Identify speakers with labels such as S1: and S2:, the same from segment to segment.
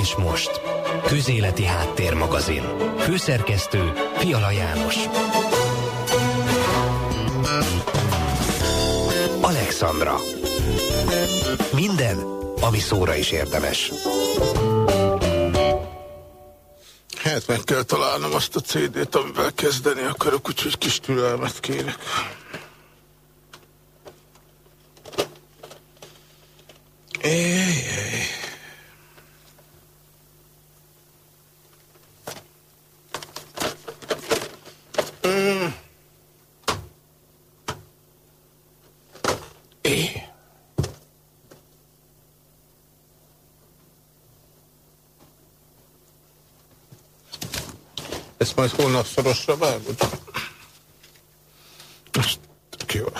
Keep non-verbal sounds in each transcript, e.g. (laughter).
S1: És most, Közéleti Háttérmagazin. Főszerkesztő Fiala János. Alexandra. Minden, ami szóra is érdemes.
S2: Hát meg kell találnom azt a CD-t, amivel kezdeni akarok, úgyhogy kis türelmet kérek. Majd holnap szorosra vágod? Ez tök.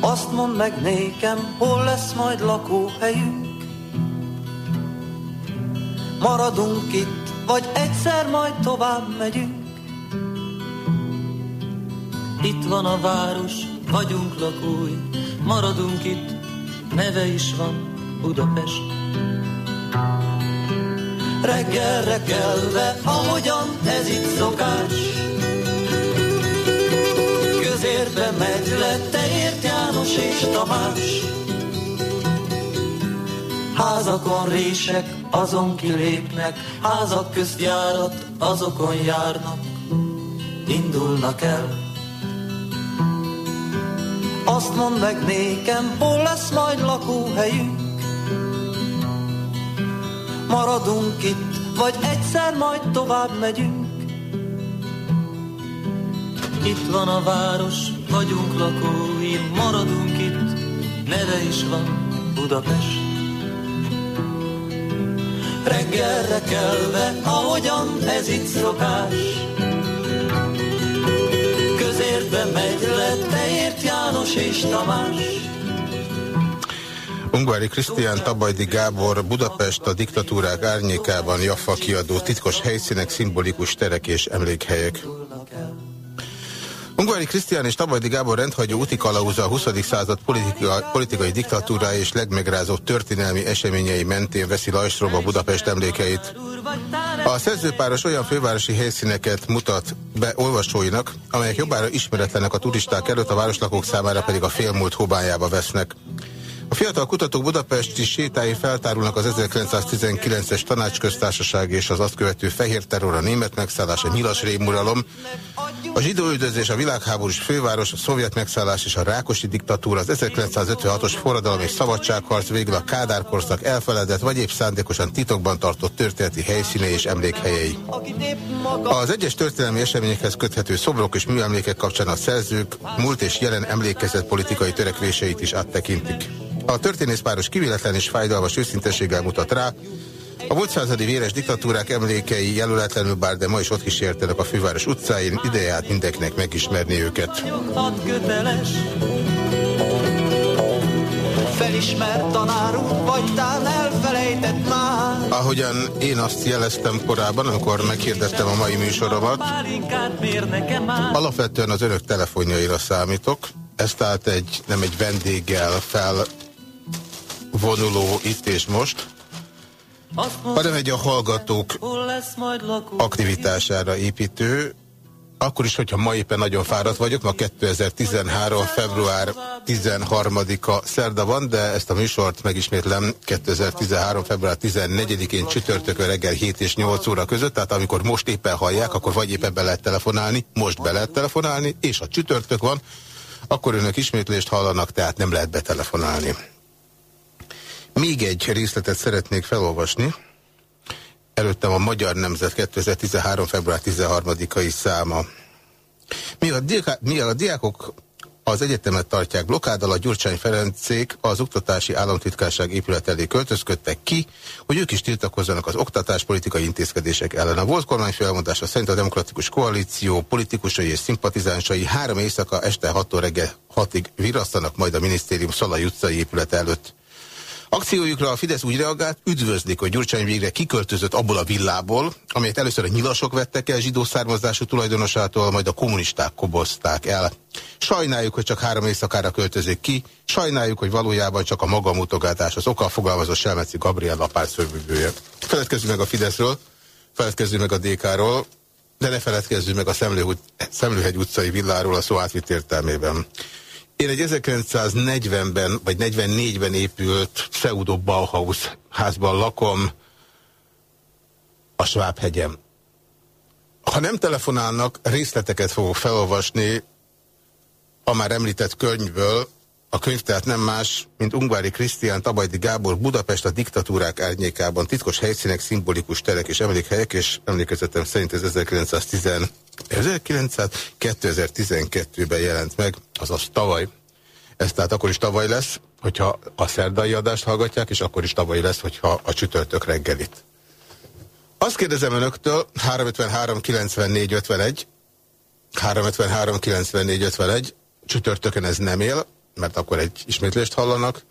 S3: Azt mondd meg nékem, hol lesz majd lakóhelyünk Maradunk itt, vagy egyszer majd tovább megyünk. Itt van a város, vagyunk lakói. Maradunk itt, neve is van Budapest. Reggelre kelve, ahogyan ez itt szokás. Közérbe megy le, te ért János és Tamás Házakon rések, azon kilépnek, házak közt járat, azokon járnak, indulnak el. Azt mondd meg nékem, hol lesz majd lakóhelyünk? Maradunk itt, vagy egyszer majd tovább megyünk? Itt van a város, vagyunk lakói, maradunk itt, neve is van Budapest. Reggelre kelve, ahogyan ez itt szokás, Közértbe megy le, te János és Tamás.
S2: Ungvári Krisztián Tabajdi Gábor Budapest a diktatúrák árnyékában Jaffa kiadó titkos helyszínek, szimbolikus terek és emlékhelyek. Ungvári Krisztián és Tabajdi Gábor rendhagyó úti kalauza a 20. század politika, politikai diktatúrája és legmegrázóbb történelmi eseményei mentén veszi Lajstróba Budapest emlékeit. A szerzőpáros olyan fővárosi helyszíneket mutat be olvasóinak, amelyek jobbára ismeretlenek a turisták előtt, a városlakók számára pedig a félmúlt hobájába vesznek. A fiatal kutatók budapesti sétái feltárulnak az 1919-es tanácsköztársaság és az azt követő fehér terror, a német megszállás, a nyilas rémuralom, a zsidóüldözés, a világháborús főváros, a szovjet megszállás és a rákosi diktatúra, az 1956-os forradalom és szabadságharc végül a kádárkorszak elfeledett vagy épp szándékosan titokban tartott történeti helyszíne és emlékhelyei. Az egyes történelmi eseményekhez köthető szobrok és műemlékek kapcsán a szerzők múlt és jelen emlékezett politikai törekvéseit is áttekintik. A történészpáros kivéletlen és fájdalmas őszintességgel mutat rá, a múlt századi véres diktatúrák emlékei jelöletlenül bár, de ma is ott kísértenek a főváros utcáin, ideját mindenkinek megismerni őket. Felismert tanárunk, vagy tán elfelejtett már. Ahogyan én azt jeleztem korábban, amikor meghirdettem a mai műsoromat, alapvetően az önök telefonjaira számítok. Ez tehát egy, nem egy vendéggel fel vonuló itt és most, hanem egy a hallgatók aktivitására építő, akkor is, hogyha ma éppen nagyon fáradt vagyok, ma 2013. február 13-a szerda van, de ezt a műsort megismétlem 2013. február 14-én csütörtökön reggel 7 és 8 óra között, tehát amikor most éppen hallják, akkor vagy éppen be lehet telefonálni, most be lehet telefonálni, és a csütörtök van, akkor önök ismétlést hallanak, tehát nem lehet betelefonálni. Még egy részletet szeretnék felolvasni. Előttem a Magyar Nemzet 2013. február 13-ai száma. Mivel a, diákok, a az egyetemet tartják blokkáddal, a Gyurcsány Ferencék az oktatási államtitkárság épület elé költözködtek ki, hogy ők is tiltakozzanak az oktatáspolitikai intézkedések ellen. A volt kormányfő elmondása szerint a demokratikus koalíció politikusai és szimpatizánsai három éjszaka este 6 reggel 6-ig virasztanak majd a minisztérium Szalai utcai épület előtt. Akciójukra a Fidesz úgy reagált, üdvözlik, hogy Gyurcsány végre kiköltözött abból a villából, amelyet először a nyilasok vettek el zsidó származású tulajdonosától, majd a kommunisták kobozták el. Sajnáljuk, hogy csak három éjszakára költözik ki, sajnáljuk, hogy valójában csak a magamutogatás az oka fogalmazott Selmeci Gabriel lapát szörvűbője. Feledkezzünk meg a Fideszről, feledkezzünk meg a DK-ról, de ne feledkezzünk meg a Szemlőhegy utcai villáról a szó átvitt értelmében. Én egy 1940-ben vagy 44-ben épült pseudo Bauhaus házban lakom a Schwab-hegyem. Ha nem telefonálnak, részleteket fogok felolvasni a már említett könyvből. A könyv tehát nem más, mint Ungvári Krisztián, Tabajdi Gábor, Budapest a diktatúrák árnyékában, titkos helyszínek, szimbolikus terek és emlékhelyek, és emlékezetem szerint ez 1910 2012-ben jelent meg, azaz tavaly. Ez tehát akkor is tavaly lesz, hogyha a szerdai adást hallgatják, és akkor is tavaly lesz, hogyha a csütörtök reggelit. Azt kérdezem önöktől, 353 94 51, 353 94 51, csütörtökön ez nem él, mert akkor egy ismétlést hallanak,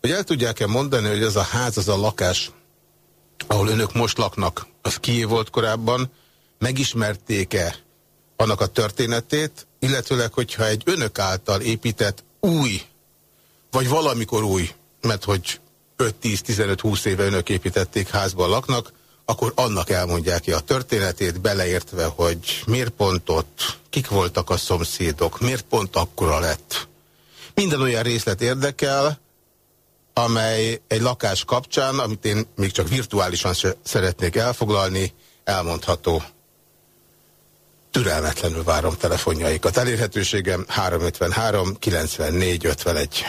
S2: hogy el tudják-e mondani, hogy az a ház, az a lakás, ahol önök most laknak, az kié volt korábban, megismerték-e annak a történetét, illetőleg, hogyha egy önök által épített új, vagy valamikor új, mert hogy 5-10-15-20 éve önök építették, házban laknak, akkor annak elmondják ki a történetét, beleértve, hogy miért pont ott, kik voltak a szomszédok, miért pont akkora lett. Minden olyan részlet érdekel, amely egy lakás kapcsán, amit én még csak virtuálisan szeretnék elfoglalni, elmondható. Türelmetlenül várom telefonjaikat. Elérhetőségem 353 94 51.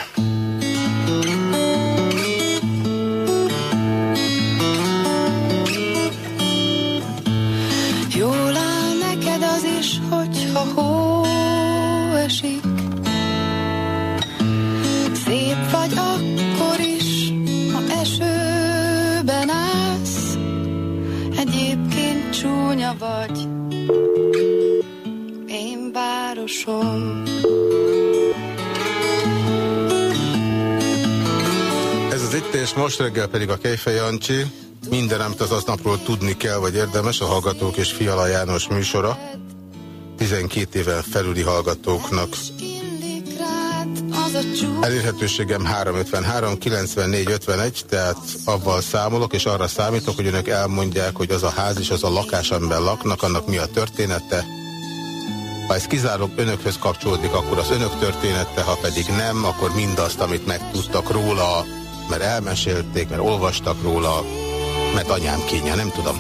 S2: és most reggel pedig a Kejfej Jancsi. Minden, amit az aznapról tudni kell, vagy érdemes, a Hallgatók és Fiala János műsora. 12 éven felüli hallgatóknak. Elérhetőségem 353 94 51, tehát avval számolok, és arra számítok, hogy önök elmondják, hogy az a ház és az a lakás, amiben laknak, annak mi a története, ha ez kizárólag önökhöz kapcsolódik, akkor az önök története, ha pedig nem, akkor mindazt, amit megtudtak róla, mert elmesélték, mert olvastak róla, mert anyám kénye, nem tudom.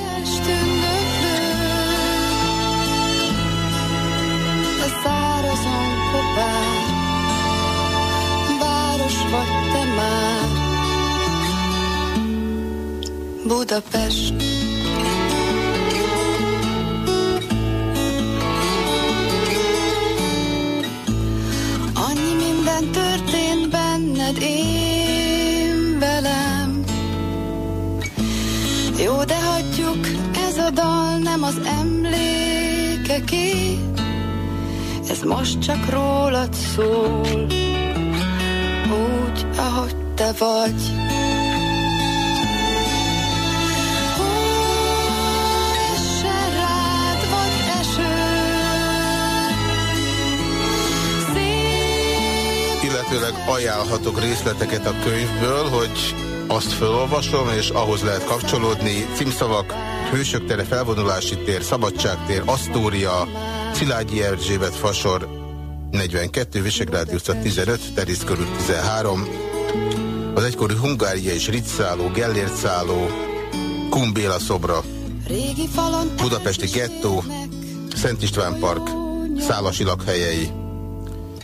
S4: Budapest minden történt benned én velem Jó, de hagyjuk, ez a dal nem az emlékeké Ez most csak rólad szól. Úgy, ahogy te vagy
S2: illetőleg ajánlhatok részleteket a könyvből, hogy azt felolvasom, és ahhoz lehet kapcsolódni. Címszavak, Hősök tere, Felvonulási tér, Szabadságtér, Asztória, Szilágyi Erzsébet Fasor, 42, Visegrádi utca 15, Terisz körül 13, az egykori Hungária és Ritszáló, Gellért szálló, Kumbéla szobra, Budapesti gettó, Szent István Park, Szálasi lakhelyei,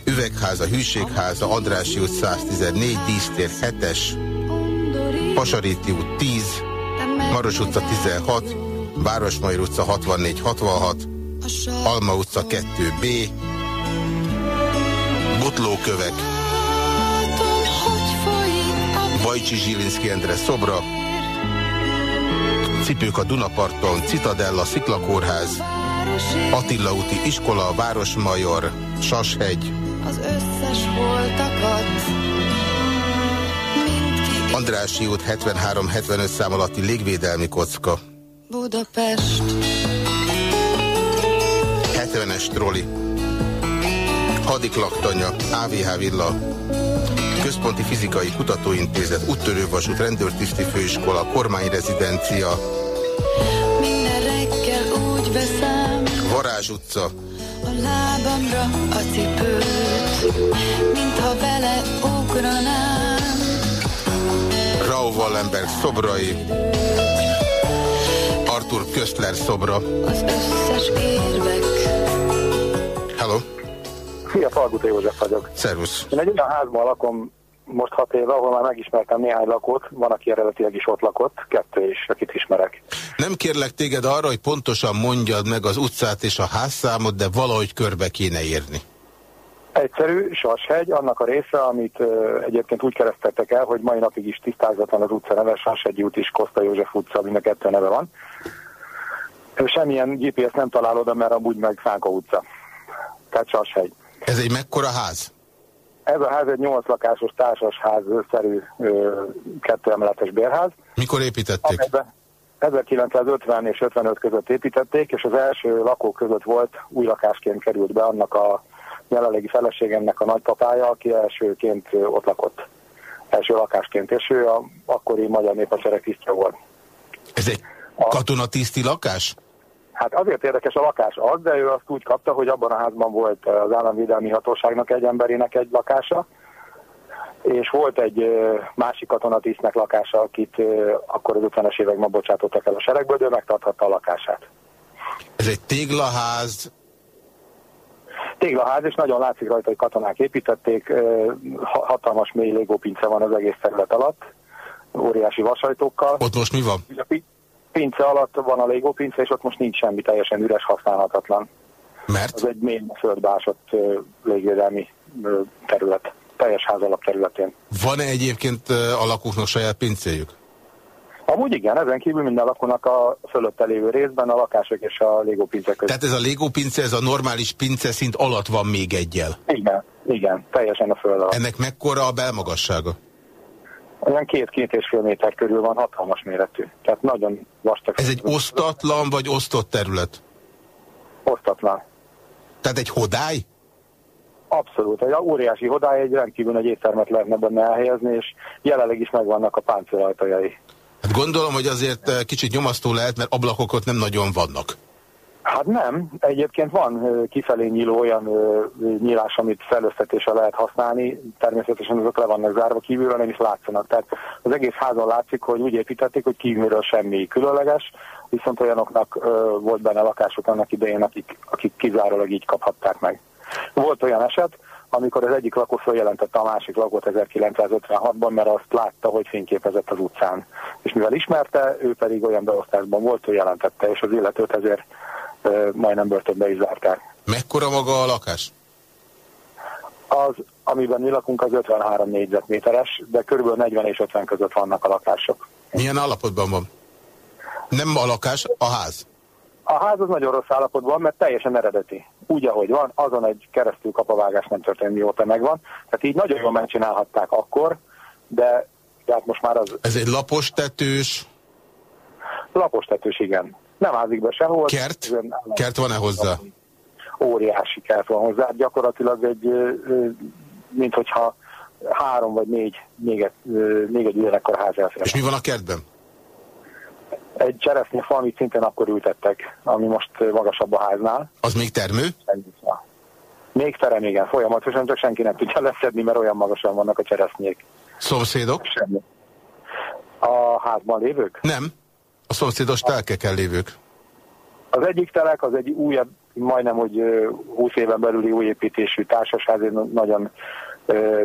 S2: Üvegháza, Hűségháza, Andrási út 114, Dísztér 7-es, Pasaréti út 10, Maros utca 16, Városmajor utca 64-66, Alma utca 2B, Botlókövek. Vajcsi Zsilinszki Endre szobra. Cipők a Dunaparton, Citadella, Sziklakórház, Attila úti iskola, Városmajor, Sashegy. Az összes voltakat Andrási út 73-75 szám alatti légvédelmi kocka. Budapest 70-es troli. Hadiklaktanya, AVH villa. Központi Fizikai Kutatóintézet, Úttörővasút, Rendőrtiszti Főiskola, Kormányrezidencia. Minden reggel úgy veszem. Varázs utca. A lábamra a cipőt, mintha vele ugranám. Rau Wallenberg szobrai. Arthur Köstler szobra. Az összes érvek. Hello.
S5: Szia, Falguta József vagyok.
S2: Szervusz.
S5: Én egy olyan házban lakom most hat éve, ahol már megismertem néhány lakót, van, aki eredetileg is ott lakott, kettő is, akit ismerek.
S2: Nem kérlek téged arra, hogy pontosan mondjad meg az utcát és a házszámot, de valahogy körbe kéne írni.
S5: Egyszerű, Sashegy, annak a része, amit uh, egyébként úgy keresztettek el, hogy mai napig is tisztázatlan az utca neve, Sashegyi út is, Koszta József utca, mind a kettő neve van. Semmilyen GPS nem talál oda, mert amúgy meg Szánka utca. Tehát Sashegy.
S2: Ez egy mekkora ház?
S5: Ez a ház egy 8 lakásos társasház-szerű kettőemeletes bérház.
S2: Mikor építették?
S5: 1950 és 55 között építették, és az első lakók között volt, új lakásként került be annak a jelenlegi feleségemnek a nagypapája, aki elsőként ott lakott. Első lakásként, és ő a akkori magyar néphasereg tisztja volt.
S2: Ez egy katonatiszti lakás?
S5: Hát azért érdekes a lakás az, de ő azt úgy kapta, hogy abban a házban volt az államvédelmi hatóságnak egy emberének egy lakása, és volt egy másik katonatisztnek lakása, akit akkor az 50-es években bocsátottak el a seregből, de ő megtarthatta a lakását.
S2: Ez egy téglaház?
S5: Téglaház, és nagyon látszik rajta, hogy katonák építették, hatalmas mély légópince van az egész terület alatt, óriási vasajtókkal.
S2: Ott most mi van?
S5: pince alatt van a légópince, és ott most nincs semmi, teljesen üres, használhatatlan.
S2: Mert?
S5: Az egy mély földbásott légvédelmi terület, teljes ház területén.
S2: Van-e egyébként a lakóknak saját pincéjük?
S5: Amúgy igen, ezen kívül minden lakónak a fölötte lévő részben a lakások és a légópince között.
S2: Tehát ez a légópince, ez a normális pince szint alatt van még egyel?
S5: Igen, igen, teljesen a föld alatt.
S2: Ennek mekkora a belmagassága?
S5: olyan két-két és fél méter körül van, hatalmas méretű. Tehát nagyon vastag.
S2: Ez egy osztatlan vagy osztott terület?
S5: Osztatlan.
S2: Tehát egy hodály?
S5: Abszolút. Egy óriási hodály, egy rendkívül nagy éttermet lehetne benne elhelyezni, és jelenleg is megvannak a páncélajtajai.
S2: Hát gondolom, hogy azért eh, kicsit nyomasztó lehet, mert ablakok ott nem nagyon vannak.
S5: Hát nem. Egyébként van kifelé nyíló olyan nyílás, amit felöztetésre lehet használni. Természetesen azok le vannak zárva kívülről, nem is látszanak. Tehát az egész házon látszik, hogy úgy építették, hogy kívülről semmi különleges, viszont olyanoknak volt benne lakások annak idején, akik, akik kizárólag így kaphatták meg. Volt olyan eset, amikor az egyik lakó feljelentette a másik lakót 1956-ban, mert azt látta, hogy fényképezett az utcán. És mivel ismerte, ő pedig olyan beosztásban volt, hogy jelentette, és az illetőt ezért majdnem börtönbe is zárták.
S2: Mekkora maga a lakás?
S5: Az, amiben mi lakunk, az 53 négyzetméteres, de körülbelül 40 és 50 között vannak a lakások.
S2: Milyen állapotban van? Nem a lakás, a ház?
S5: A ház az nagyon rossz állapotban, mert teljesen eredeti. Úgy, ahogy van, azon egy keresztül kapavágás nem történt, mióta megvan. Tehát így nagyon jól megcsinálhatták akkor, de, de hát most már az...
S2: Ez egy lapos tetős?
S5: Lapos tetős, igen. Nem házik be sehol.
S2: Kert? Kert van-e hozzá?
S5: Óriási kert van hozzá. Gyakorlatilag egy, mint hogyha három vagy négy, még egy, még egy ugyanekkor ház elfér.
S2: És mi van a kertben?
S5: Egy cseresznye amit szintén akkor ültettek, ami most magasabb a háznál.
S2: Az még termő?
S5: Még terem, igen, folyamatosan, csak senki nem tudja leszedni, mert olyan magasan vannak a cseresznyék.
S2: Szomszédok?
S5: Semmi. A házban lévők?
S2: Nem. A szomszédos telkeken lévők?
S5: Az egyik telek az egy újabb, majdnem, hogy 20 éven belüli új építésű társasház, egy nagyon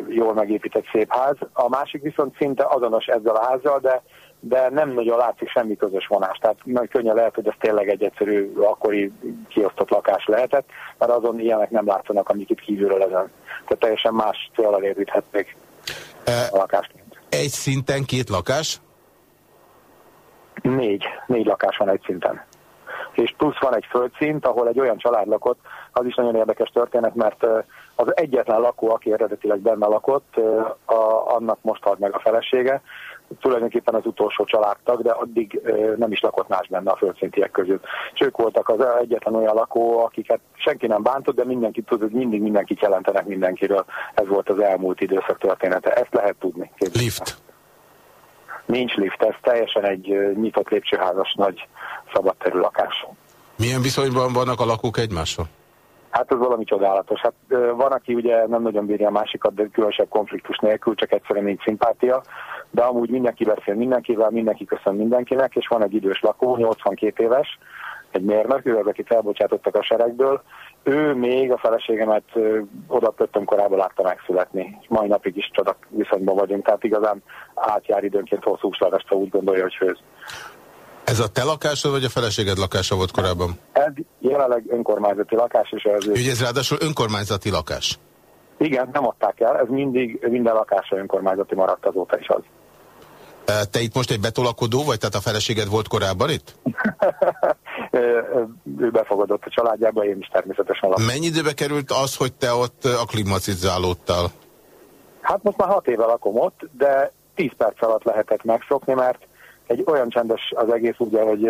S5: jól megépített szép ház. A másik viszont szinte azonos ezzel a házzal, de de nem nagyon látszik semmi közös vonás. Tehát nagyon könnyen lehet, hogy ez tényleg egy egyszerű akkori kiosztott lakás lehetett, mert azon ilyenek nem látszanak, amik itt kívülről ezen. Tehát teljesen más célra érvíthették a lakásként.
S2: Egy szinten két lakás?
S5: Négy. Négy lakás van egy szinten. És plusz van egy földszint, ahol egy olyan család lakott, az is nagyon érdekes történet, mert az egyetlen lakó, aki eredetileg benne lakott, a, annak most halt meg a felesége, tulajdonképpen az utolsó családtag, de addig nem is lakott más benne a földszintiek között. És ők voltak az egyetlen olyan lakó, akiket senki nem bántott, de mindenki hogy mindig mindenkit jelentenek mindenkiről. Ez volt az elmúlt időszak története. Ezt lehet tudni.
S2: Képzelni. Lift.
S5: Nincs lift, ez teljesen egy nyitott lépcsőházas nagy szabadterű lakás.
S2: Milyen viszonyban vannak a lakók egymással?
S5: Hát ez valami csodálatos. Hát van, aki ugye nem nagyon bírja a másikat, de különösebb konfliktus nélkül, csak egyszerűen nincs szimpátia, de amúgy mindenki beszél mindenkivel, mindenki köszön mindenkinek, és van egy idős lakó, 82 éves, egy mérnök, ő az, akit elbocsátottak a seregből, ő még a feleségemet oda pöttöm korábban látta megszületni. Mai napig is csodak viszonyban vagyunk, tehát igazán átjár időnként hosszú ha úgy gondolja, hogy főz.
S2: Ez a te lakásod, vagy a feleséged lakása volt korábban?
S5: Ez jelenleg önkormányzati lakás, és ez...
S2: Ugye ez ráadásul önkormányzati lakás?
S5: Igen, nem adták el, ez mindig, minden lakása önkormányzati maradt azóta is az.
S2: Te itt most egy betolakodó vagy, tehát a feleséged volt korábban itt? (laughs)
S5: ő befogadott a családjába, én is természetesen lakom.
S2: Mennyi időbe került az, hogy te ott aklimatizálódtál?
S5: Hát most már hat éve lakom ott, de 10 perc alatt lehetett megszokni, mert egy olyan csendes az egész, ugye, hogy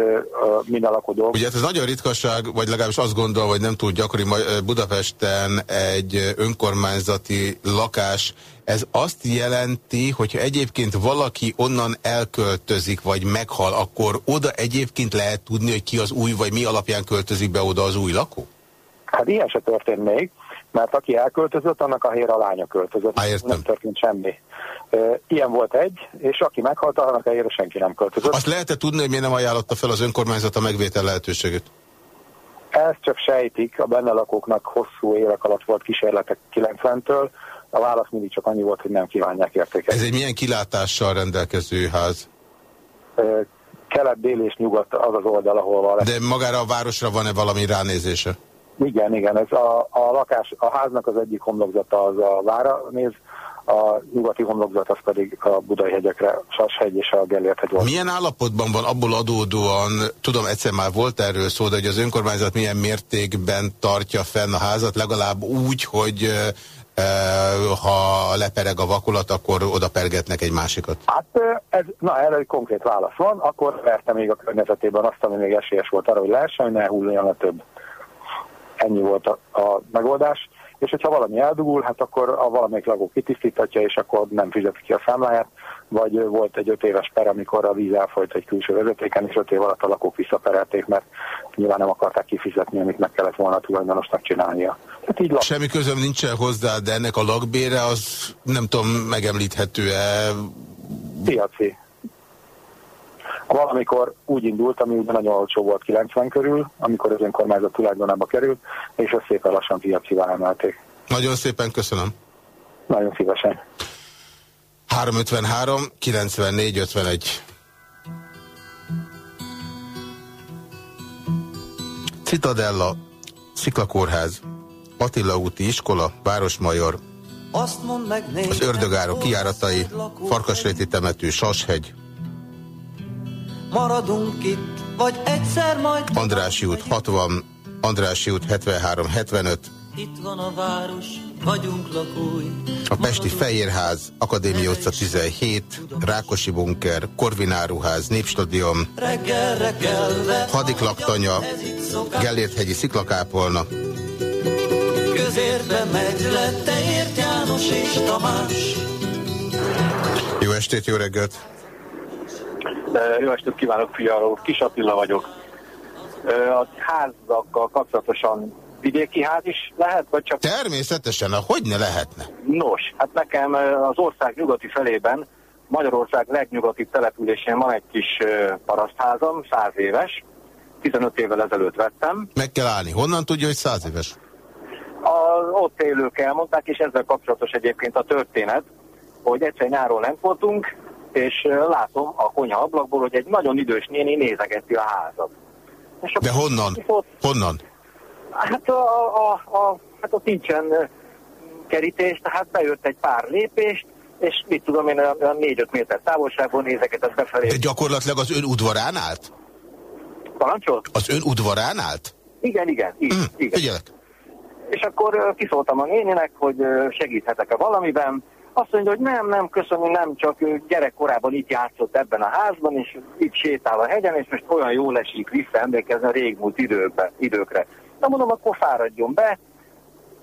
S5: minden lakodó.
S2: Ugye hát ez nagyon ritkaság, vagy legalábbis azt gondol, hogy nem túl gyakori Budapesten egy önkormányzati lakás. Ez azt jelenti, hogyha egyébként valaki onnan elköltözik, vagy meghal, akkor oda egyébként lehet tudni, hogy ki az új, vagy mi alapján költözik be oda az új lakó?
S5: Hát ilyen se történt még, mert aki elköltözött, annak a helyre a lánya költözött.
S2: Há,
S5: nem történt semmi. Ilyen volt egy, és aki meghalt, annak a helyre senki nem költözött.
S2: Azt lehet -e tudni, hogy miért nem ajánlotta fel az önkormányzat a megvétel lehetőségét?
S5: Ezt csak sejtik, a benne lakóknak hosszú évek alatt volt kísérletek 90-től, a válasz mindig csak annyi volt, hogy nem kívánják értékelni.
S2: Ez egy milyen kilátással rendelkező ház?
S5: Kelet, dél és nyugat az az oldal, ahol van.
S2: De magára a városra van-e valami ránézése?
S5: Igen, igen. Ez a, a lakás, a háznak az egyik homlokzata az a vára néz, a nyugati homlokzat az pedig a Budai hegyekre, Sashegy és a Gellért hegy volt.
S2: Milyen állapotban van abból adódóan, tudom egyszer már volt erről szó, de hogy az önkormányzat milyen mértékben tartja fenn a házat, legalább úgy, hogy ha lepereg a vakulat, akkor oda pergetnek egy másikat?
S5: Hát ez, na erre egy konkrét válasz van, akkor verte még a környezetében azt, ami még esélyes volt arra, hogy lehessen, hogy ne hulljon a több. Ennyi volt a, a megoldás és hogyha valami eldugul, hát akkor a valamelyik lakó kitisztítatja, és akkor nem fizeti ki a számláját, vagy volt egy öt éves per, amikor a víz elfolyt egy külső vezetéken, és öt év alatt a lakók visszaperelték, mert nyilván nem akarták kifizetni, amit meg kellett volna a tulajdonosnak csinálnia.
S2: Hát így Semmi közöm nincsen hozzá, de ennek a lakbére az nem tudom, megemlíthető-e?
S5: Piaci valamikor úgy indult, ami ugye nagyon olcsó volt 90 körül, amikor az önkormányzat tulajdonába került, és ezt szépen lassan piacivá emelték.
S2: Nagyon szépen köszönöm.
S5: Nagyon szívesen.
S2: 353 94 51 Citadella, Sziklakórház, Attila úti iskola, Városmajor, Azt az Ördögárok kiáratai, Farkasréti temető, Sashegy, Maradunk itt, vagy egyszer majd... Andrási út 60, Andrási út 73-75. Itt van a város, vagyunk lakói. A Pesti Fehérház, Akadémia utca 17, Rákosi bunker, Korvináruház, Népstadion, Hadiklaktanya, Gellért-hegyi sziklakápolna. Közérbe megy lett, ért János és Tamás. Jó estét, jó reggelt!
S6: Jó estét kívánok, fialó. Kis Attila vagyok. A házakkal kapcsolatosan vidéki ház is lehet, vagy csak...
S2: Természetesen, hogy ne lehetne?
S6: Nos, hát nekem az ország nyugati felében, Magyarország legnyugati településén van egy kis parasztházam, száz éves. 15 évvel ezelőtt vettem.
S2: Meg kell állni. Honnan tudja, hogy száz éves?
S6: Az ott élők elmondták, és ezzel kapcsolatos egyébként a történet, hogy egyszer nyáron lent voltunk, és látom a konyha ablakból, hogy egy nagyon idős néni nézegeti a házat.
S2: És De honnan? Kifolt, honnan?
S6: Hát, a, a, a, hát ott nincsen kerítés, tehát bejött egy pár lépést, és mit tudom én, a négy-öt méter távolságból nézegetett befelé.
S2: De gyakorlatilag az ön udvarán állt?
S6: Parancsol?
S2: Az ön udvarán állt?
S6: Igen, igen. Így, mm, igen.
S2: Figyelek.
S6: És akkor kiszóltam a néninek, hogy segíthetek-e valamiben. Azt mondja, hogy nem, nem, köszönöm, nem, csak gyerekkorában itt játszott ebben a házban, és itt sétál a hegyen, és most olyan jól esik visszaemlékezni a régmúlt időkbe, időkre. Na mondom, akkor fáradjon be,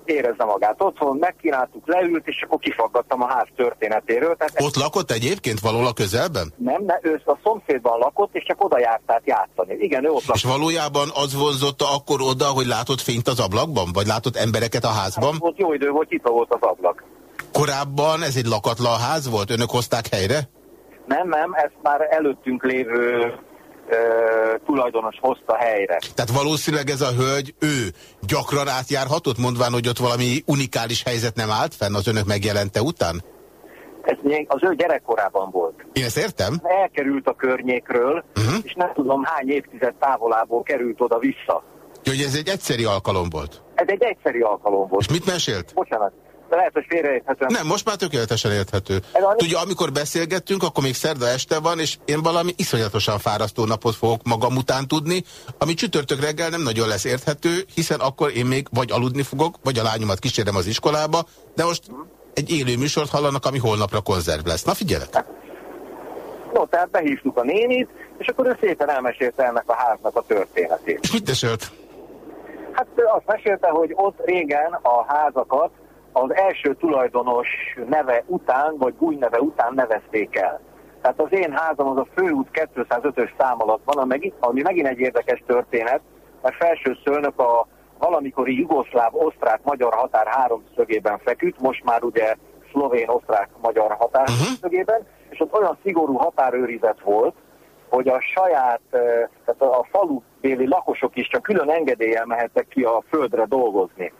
S6: érezze magát otthon, megkínáltuk, leült, és akkor kifaggattam a ház történetéről.
S2: Tehát Ott lakott egyébként valahol a közelben?
S6: Nem, de ő a szomszédban lakott, és csak oda járt át játszani. Igen, ő ott lakott.
S2: És valójában az vonzotta akkor oda, hogy látott fényt az ablakban? Vagy látott embereket a házban? Hát,
S6: volt jó idő, hogy itt volt az ablak.
S2: Korábban ez egy lakatlan ház volt? Önök hozták helyre?
S6: Nem, nem, ez már előttünk lévő tulajdonos hozta helyre.
S2: Tehát valószínűleg ez a hölgy, ő gyakran átjárhatott, mondván, hogy ott valami unikális helyzet nem állt fenn az önök megjelente után?
S6: Ez az ő gyerekkorában volt.
S2: Én ezt értem?
S6: Elkerült a környékről, uh mhm. -huh. és nem tudom hány évtized távolából került oda-vissza.
S2: Hogy ez egy egyszeri alkalom volt?
S6: Ez egy egyszeri alkalom volt.
S2: És mit mesélt?
S6: Bocsánat de lehet, hogy félreérthető.
S2: Nem, most már tökéletesen érthető. Tudja, amikor beszélgettünk, akkor még szerda este van, és én valami iszonyatosan fárasztó napot fogok magam után tudni, ami csütörtök reggel nem nagyon lesz érthető, hiszen akkor én még vagy aludni fogok, vagy a lányomat kísérem az iskolába, de most egy élő műsort hallanak, ami holnapra konzerv lesz. Na figyelek!
S6: No, tehát behívtuk a nénit, és akkor ő szépen elmesélte ennek a háznak a történetét.
S2: És mit mesélt?
S6: Hát azt mesélte, hogy ott régen a házakat az első tulajdonos neve után, vagy új neve után nevezték el. Tehát az én házam az a főút 205-ös szám alatt van, ami megint egy érdekes történet, mert felső szölnök a valamikori jugoszláv-osztrák-magyar határ háromszögében feküdt, most már ugye szlovén-osztrák-magyar határ uh -huh. és ott olyan szigorú határőrizet volt, hogy a saját, tehát a falu béli lakosok is csak külön engedéllyel mehettek ki a földre dolgozni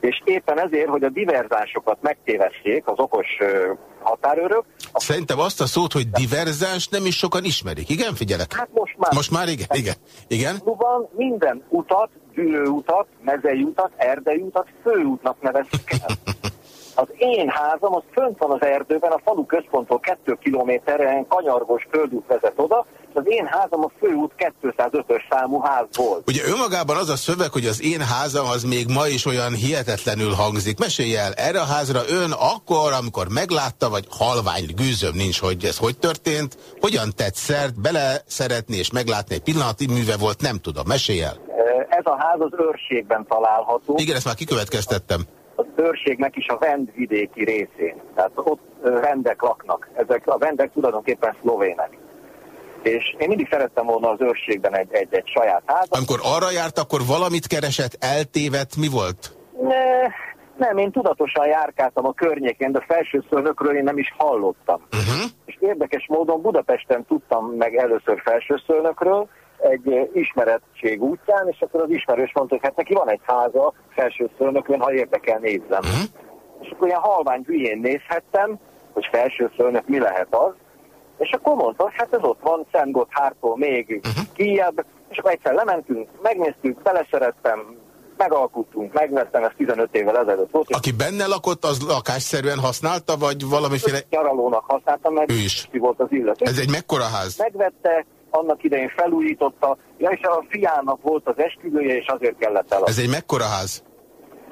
S6: és éppen ezért, hogy a diverzásokat megtévessék az okos határőrök.
S2: Szerintem azt a szót, hogy diverzáns nem is sokan ismerik. Igen, figyelek?
S6: Hát most már.
S2: Most már igen, igen. igen.
S6: Van minden utat, gyűlőutat, mezei utat, erdei utat főútnak nevezik el. (laughs) Az én házam, az fönt van az erdőben, a falu központtól kettő kilométeren kanyargos földút vezet oda, és az én házam a főút 205-ös számú ház volt.
S2: Ugye önmagában az a szöveg, hogy az én házam az még ma is olyan hihetetlenül hangzik. Mesélj el, erre a házra ön akkor, amikor meglátta, vagy halvány gűzöm nincs, hogy ez hogy történt, hogyan tett szert, bele szeretni és meglátni egy pillanati műve volt, nem tudom. Mesélj el.
S6: Ez a ház az őrségben található.
S2: Igen, ezt már kikövetkeztettem
S6: az őrségnek is a vendvidéki részén. Tehát ott vendek laknak. Ezek a vendek tulajdonképpen szlovének. És én mindig szerettem volna az őrségben egy, egy, egy saját házat.
S2: Amikor arra járt, akkor valamit keresett, eltévedt, mi volt?
S6: Ne, nem, én tudatosan járkáltam a környékén, de felső szörnökről én nem is hallottam. Uh -huh. És érdekes módon Budapesten tudtam meg először felső szörnökről, egy ismeretség útján, és akkor az ismerős mondta, hogy hát neki van egy háza felső szőnökön, ha érdekel, nézzem. Uh -huh. És akkor ilyen halvány hülyén nézhettem, hogy felső szőnök mi lehet az, és akkor mondta, hogy hát ez ott van, Szent Gotthártól még uh -huh. kijebb, és akkor egyszer lementünk, megnéztük, beleszerettem, megalkuttunk, megvettem, ezt 15 évvel ezelőtt volt.
S2: Aki benne lakott, az lakásszerűen használta, vagy valamiféle...
S6: Nyaralónak használtam, mert
S2: ő is.
S6: volt az illető.
S2: Ez egy mekkora ház?
S6: Megvette, annak idején felújította, ja, és a fiának volt az esküvője, és azért kellett el.
S2: Ez egy mekkora ház?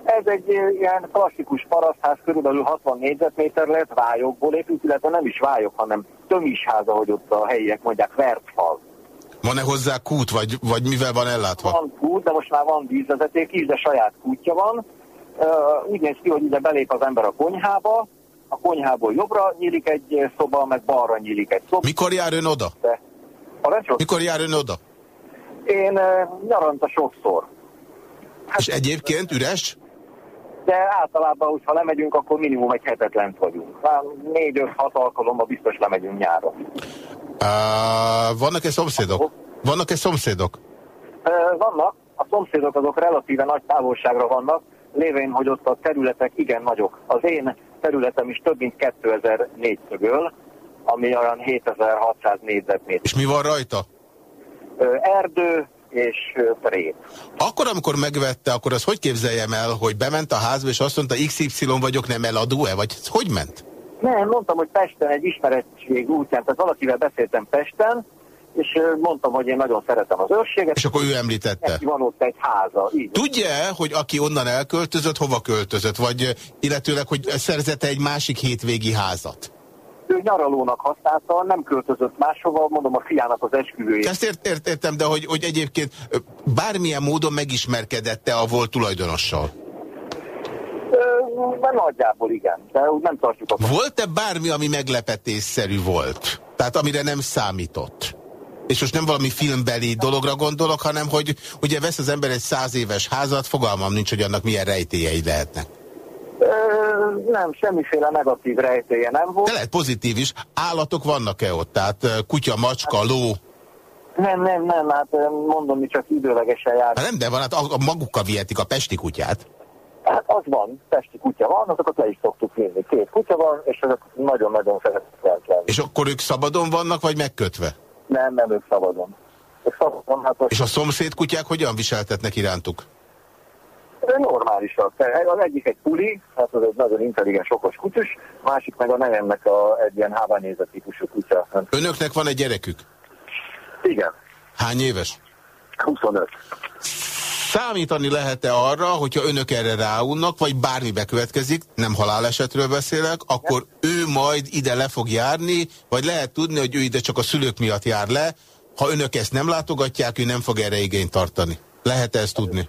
S6: Ez egy ilyen klasszikus parasztház, körülbelül 60 négyzetméter lett, vályokból épült, illetve nem is vályok, hanem tömisház, ahogy ott a helyiek mondják, vertfal.
S2: Van-e hozzá kút, vagy, vagy mivel van ellátva?
S6: Van kút, de most már van vízvezeték is, de saját kútja van. Úgy néz ki, hogy ide belép az ember a konyhába, a konyhából jobbra nyílik egy szoba, meg balra nyílik egy szoba.
S2: Mikor jár ön oda? De
S6: Parancsol?
S2: Mikor jár ön oda?
S6: Én uh, nyaranta sokszor.
S2: Hát, És egyébként üres?
S6: De általában, hogyha lemegyünk, akkor minimum egy hetet lent vagyunk. Négy-öt-hat alkalommal biztos lemegyünk nyáron.
S2: Uh, Vannak-e szomszédok? Vannak-e szomszédok?
S6: Uh, vannak. A szomszédok azok relatíve nagy távolságra vannak, lévén, hogy ott a területek igen nagyok. Az én területem is több mint 2000 négyszögöl, ami olyan 7600 négyzetméter.
S2: És mi van rajta?
S6: Erdő és prét.
S2: Akkor, amikor megvette, akkor az hogy képzeljem el, hogy bement a házba, és azt mondta, XY vagyok, nem eladó-e? Vagy hogy ment?
S6: Nem, mondtam, hogy Pesten egy ismerettség útján, tehát valakivel beszéltem Pesten, és mondtam, hogy én nagyon szeretem az őrséget.
S2: És akkor ő említette.
S6: Neki van ott egy háza. Így.
S2: Tudja -e, hogy aki onnan elköltözött, hova költözött? Vagy illetőleg, hogy szerzette egy másik hétvégi házat?
S6: Ő nyaralónak használta, nem költözött máshova, mondom a fiának az esküvőjét.
S2: Ezt ért, ért, értem, de hogy, hogy egyébként bármilyen módon megismerkedette a volt tulajdonossal?
S6: Ö, nagyjából igen, de úgy nem tartjuk a...
S2: Volt-e bármi, ami meglepetésszerű volt? Tehát amire nem számított? És most nem valami filmbeli dologra gondolok, hanem hogy ugye vesz az ember egy száz éves házat, fogalmam nincs, hogy annak milyen rejtélyei lehetnek.
S6: Nem, semmiféle negatív rejtélye nem volt.
S2: De lehet pozitív is. Állatok vannak-e ott? Tehát kutya, macska, ló?
S6: Nem, nem, nem, hát mondom, mi csak időlegesen jár.
S2: Hát nem, de van, hát a, magukkal vihetik a pesti kutyát.
S6: Hát az van, pesti kutya van, azokat le is szoktuk vinni. Két kutya van, és azok nagyon-nagyon szeretnek
S2: És akkor ők szabadon vannak, vagy megkötve?
S6: Nem, nem, ők szabadon. Ők szabadon hát
S2: És a szomszéd kutyák hogyan viseltetnek irántuk?
S6: Normálisak. Az egyik egy puli, hát az egy nagyon intelligens, okos kutyus, másik meg a nevemnek a, egy ilyen hábányéza típusú kutya.
S2: Önöknek van egy gyerekük?
S6: Igen.
S2: Hány éves?
S6: 25.
S2: Számítani lehet-e arra, hogyha önök erre ráunnak, vagy bármi bekövetkezik, nem halálesetről beszélek, akkor ő majd ide le fog járni, vagy lehet tudni, hogy ő ide csak a szülők miatt jár le, ha önök ezt nem látogatják, ő nem fog erre igényt tartani. Lehet -e ezt tudni?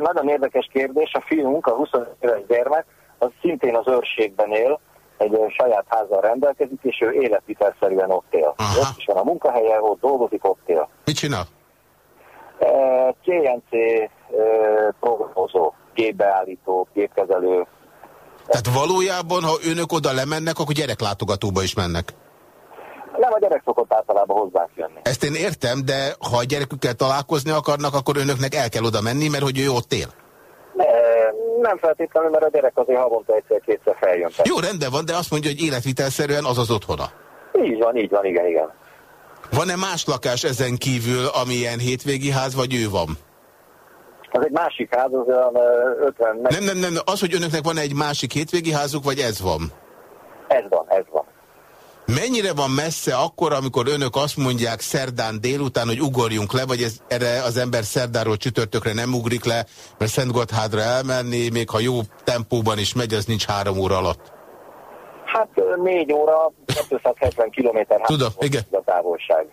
S6: Nagyon érdekes kérdés. A fiunk, a 25 éves gyermek, az szintén az őrségben él, egy saját házzal rendelkezik, és ő életvitelszerűen ott él. Aha. Ott is van a munkahelye, ott dolgozik, ott él.
S2: Mit csinál?
S6: CNC programozó, gépbeállító, gépkezelő.
S2: Tehát valójában, ha önök oda lemennek, akkor gyereklátogatóba is mennek?
S6: Nem, a gyerek szokott általában hozzánk jönni.
S2: Ezt én értem, de ha a gyerekükkel találkozni akarnak, akkor önöknek el kell oda menni, mert hogy ő ott él?
S6: Ne, nem feltétlenül, mert a gyerek azért havonta egyszer-kétszer feljön.
S2: Jó, rendben van, de azt mondja, hogy életvitelszerűen az az otthona.
S6: Így van, így van, igen, igen.
S2: Van-e más lakás ezen kívül, ami ilyen hétvégi ház, vagy ő van?
S6: Az egy másik ház, az olyan 50...
S2: Nem, nem, nem, az, hogy önöknek van -e egy másik hétvégi házuk, vagy ez van?
S6: Ez van, ez van.
S2: Mennyire van messze akkor, amikor önök azt mondják szerdán délután, hogy ugorjunk le, vagy ez, erre az ember szerdáról csütörtökre nem ugrik le, mert Szent Gotthádra elmenni, még ha jó tempóban is megy, az nincs három óra alatt?
S6: Hát négy óra, 270 kilométer
S2: Tudom, igen.
S6: a távolság.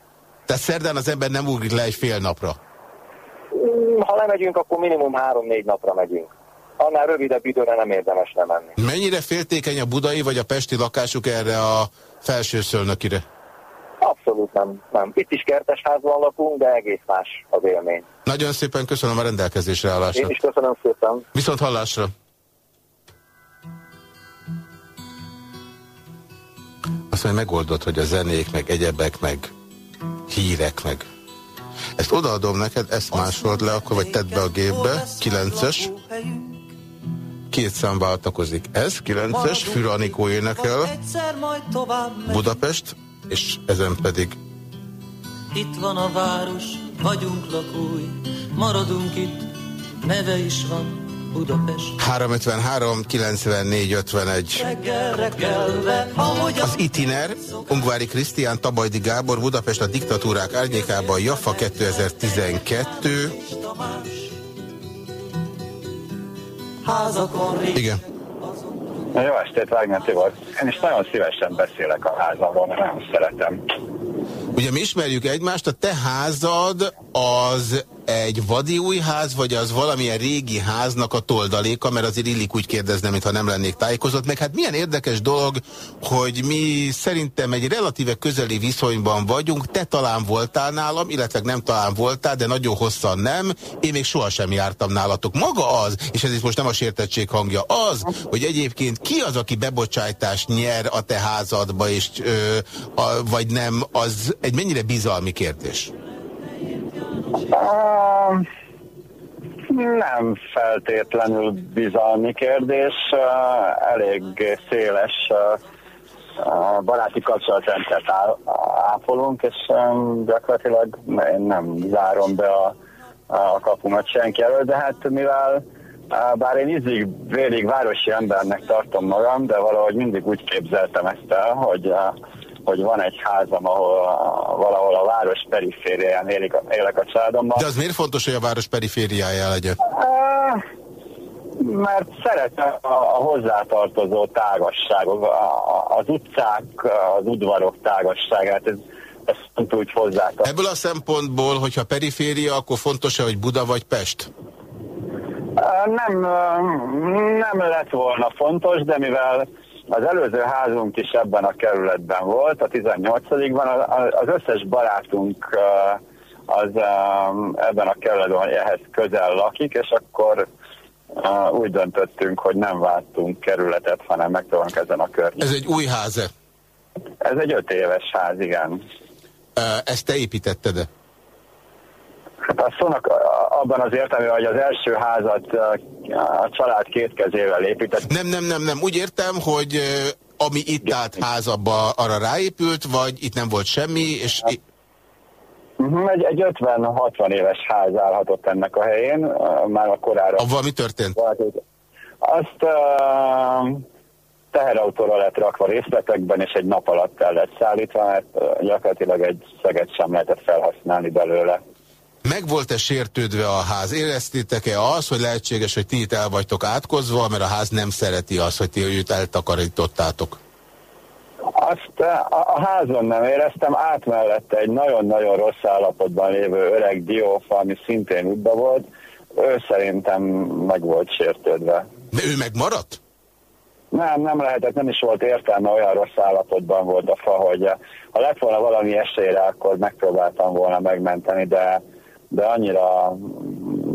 S2: Tehát szerdán az ember nem ugrik le egy fél napra?
S6: Mm, ha lemegyünk, akkor minimum három-négy napra megyünk. Annál rövidebb időre nem érdemes nem menni.
S2: Mennyire féltékeny a budai vagy a pesti lakásuk erre a felső szölnökire?
S6: Abszolút nem, nem. Itt is kertesházban lakunk, de egész más az élmény.
S2: Nagyon szépen köszönöm a rendelkezésre állásra.
S6: Én is köszönöm szépen.
S2: Viszont hallásra. Azt mondja, megoldott, hogy a zenék, meg egyebek, meg hírek, meg... Ezt odaadom neked, ezt másold le, akkor vagy tedd be a gépbe, 9-es. Két szám váltakozik. Ez, 9-es, Füranikó énekel, Budapest, és ezen pedig...
S3: Itt van a város, vagyunk lakói, maradunk itt, neve is van, Budapest.
S2: 353 94 51. Az Itiner, Ungvári Krisztián, Tabajdi Gábor, Budapest a diktatúrák árnyékában, Jaffa 2012. Igen.
S7: Jó estét, Wagner Tibor. Én is nagyon szívesen beszélek a házamról, mert nagyon szeretem.
S2: Ugye mi ismerjük egymást, a te házad az egy vadi új ház, vagy az valamilyen régi háznak a toldaléka, mert azért illik úgy kérdeznem, mintha nem lennék tájékozott, meg hát milyen érdekes dolog, hogy mi szerintem egy relatíve közeli viszonyban vagyunk, te talán voltál nálam, illetve nem talán voltál, de nagyon hosszan nem, én még sohasem jártam nálatok. Maga az, és ez itt most nem a sértettség hangja, az, hogy egyébként ki az, aki bebocsájtást nyer a te házadba, és, ö, a, vagy nem, az egy mennyire bizalmi kérdés?
S7: Uh, nem feltétlenül bizalmi kérdés, elég széles baráti kapcsolatrendszert ápolunk, és gyakorlatilag én nem zárom be a, a kapumat senki elől, de hát mivel bár én ízig, vérig városi embernek tartom magam, de valahogy mindig úgy képzeltem ezt el, hogy, hogy van egy házam, ahol valahol a város perifériáján élik, élek a családommal.
S2: De az miért fontos, hogy a város perifériáján legyen?
S7: mert szeretem a, a hozzátartozó tágasságok, az utcák, az udvarok tágasságát, ez, ez úgy hozzátartozó.
S2: Ebből a szempontból, hogyha periféria, akkor fontos-e, hogy Buda vagy Pest?
S7: Nem, nem lett volna fontos, de mivel az előző házunk is ebben a kerületben volt, a 18-ban, az összes barátunk az ebben a kerületben ehhez közel lakik, és akkor úgy döntöttünk, hogy nem váltunk kerületet, hanem megtalálunk ezen a környéken.
S2: Ez egy új ház -e?
S7: Ez egy öt éves ház, igen.
S2: Ezt te építetted -e?
S7: Hát a szónak abban az értelmében, hogy az első házat a család két kezével épített.
S2: Nem, nem, nem, nem. Úgy értem, hogy ami itt állt házabba, arra ráépült, vagy itt nem volt semmi, és... Hát,
S7: egy, egy 50-60 éves ház állhatott ennek a helyén, már a korára.
S2: Avval mi történt?
S7: Azt uh, teherautóra lett rakva részletekben, és egy nap alatt el lett szállítva, mert gyakorlatilag egy szeget sem lehetett felhasználni belőle.
S2: Meg volt-e sértődve a ház? Éreztétek-e az, hogy lehetséges, hogy ti itt el vagytok átkozva, mert a ház nem szereti azt, hogy ti őt eltakarítottátok?
S7: Azt a, a házon nem éreztem, át mellette egy nagyon-nagyon rossz állapotban lévő öreg diófa, ami szintén útba volt, ő szerintem meg volt sértődve.
S2: De ő megmaradt?
S7: Nem, nem lehetett, nem is volt értelme, olyan rossz állapotban volt a fa, hogy ha lett volna valami esélyre, akkor megpróbáltam volna megmenteni, de, de annyira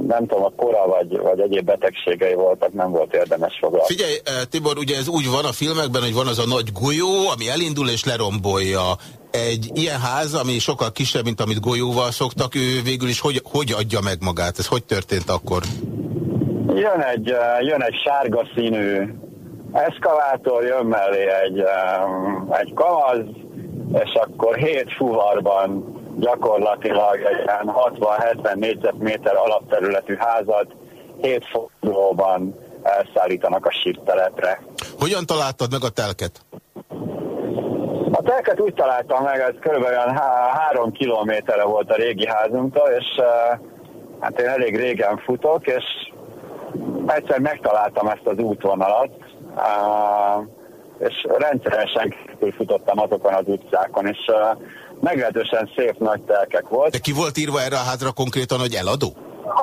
S7: nem tudom, a kora vagy, vagy egyéb betegségei voltak, nem volt érdemes foglalkozni.
S2: Figyelj, eh, Tibor, ugye ez úgy van a filmekben, hogy van az a nagy golyó, ami elindul és lerombolja. Egy ilyen ház, ami sokkal kisebb, mint amit golyóval szoktak, ő végül is hogy, hogy adja meg magát? Ez hogy történt akkor?
S7: Jön egy, eh, jön egy sárga színű eszkavátor, jön mellé egy, eh, egy kamaz, és akkor hét fuvarban gyakorlatilag egy 60-70 négyzetméter alapterületű házat hét fordulóban elszállítanak a sírtelepre.
S2: Hogyan találtad meg a telket?
S7: A telket úgy találtam meg, ez kb. há három kilométerre volt a régi házunktól, és uh, hát én elég régen futok, és egyszer megtaláltam ezt az útvonalat, uh, és rendszeresen futottam azokon az utcákon, és uh, meglehetősen szép nagy telkek volt.
S2: De ki volt írva erre a házra konkrétan, hogy eladó?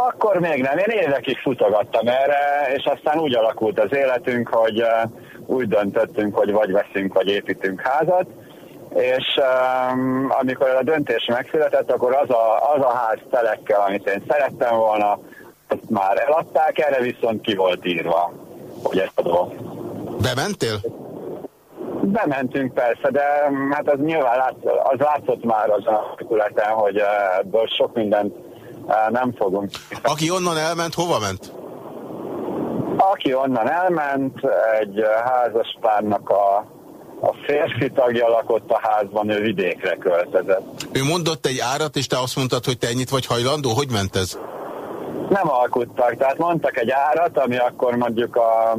S7: Akkor még nem. Én évekig futogattam erre, és aztán úgy alakult az életünk, hogy uh, úgy döntöttünk, hogy vagy veszünk, vagy építünk házat, és um, amikor a döntés megszületett, akkor az a, az a ház telekkel, amit én szerettem volna, azt már eladták, erre viszont ki volt írva, hogy eladó.
S2: Bementél?
S7: Bementünk persze, de mm, hát az nyilván lát, az látszott már az a területen, hogy eh, ebből sok mindent eh, nem fogunk.
S2: Aki onnan elment, hova ment?
S7: Aki onnan elment, egy eh, házaspárnak a, a férfi tagja lakott a házban, ő vidékre költözött.
S2: Ő mondott egy árat, és te azt mondtad, hogy te ennyit vagy hajlandó? Hogy ment ez?
S7: Nem alkuttak, tehát mondtak egy árat, ami akkor mondjuk a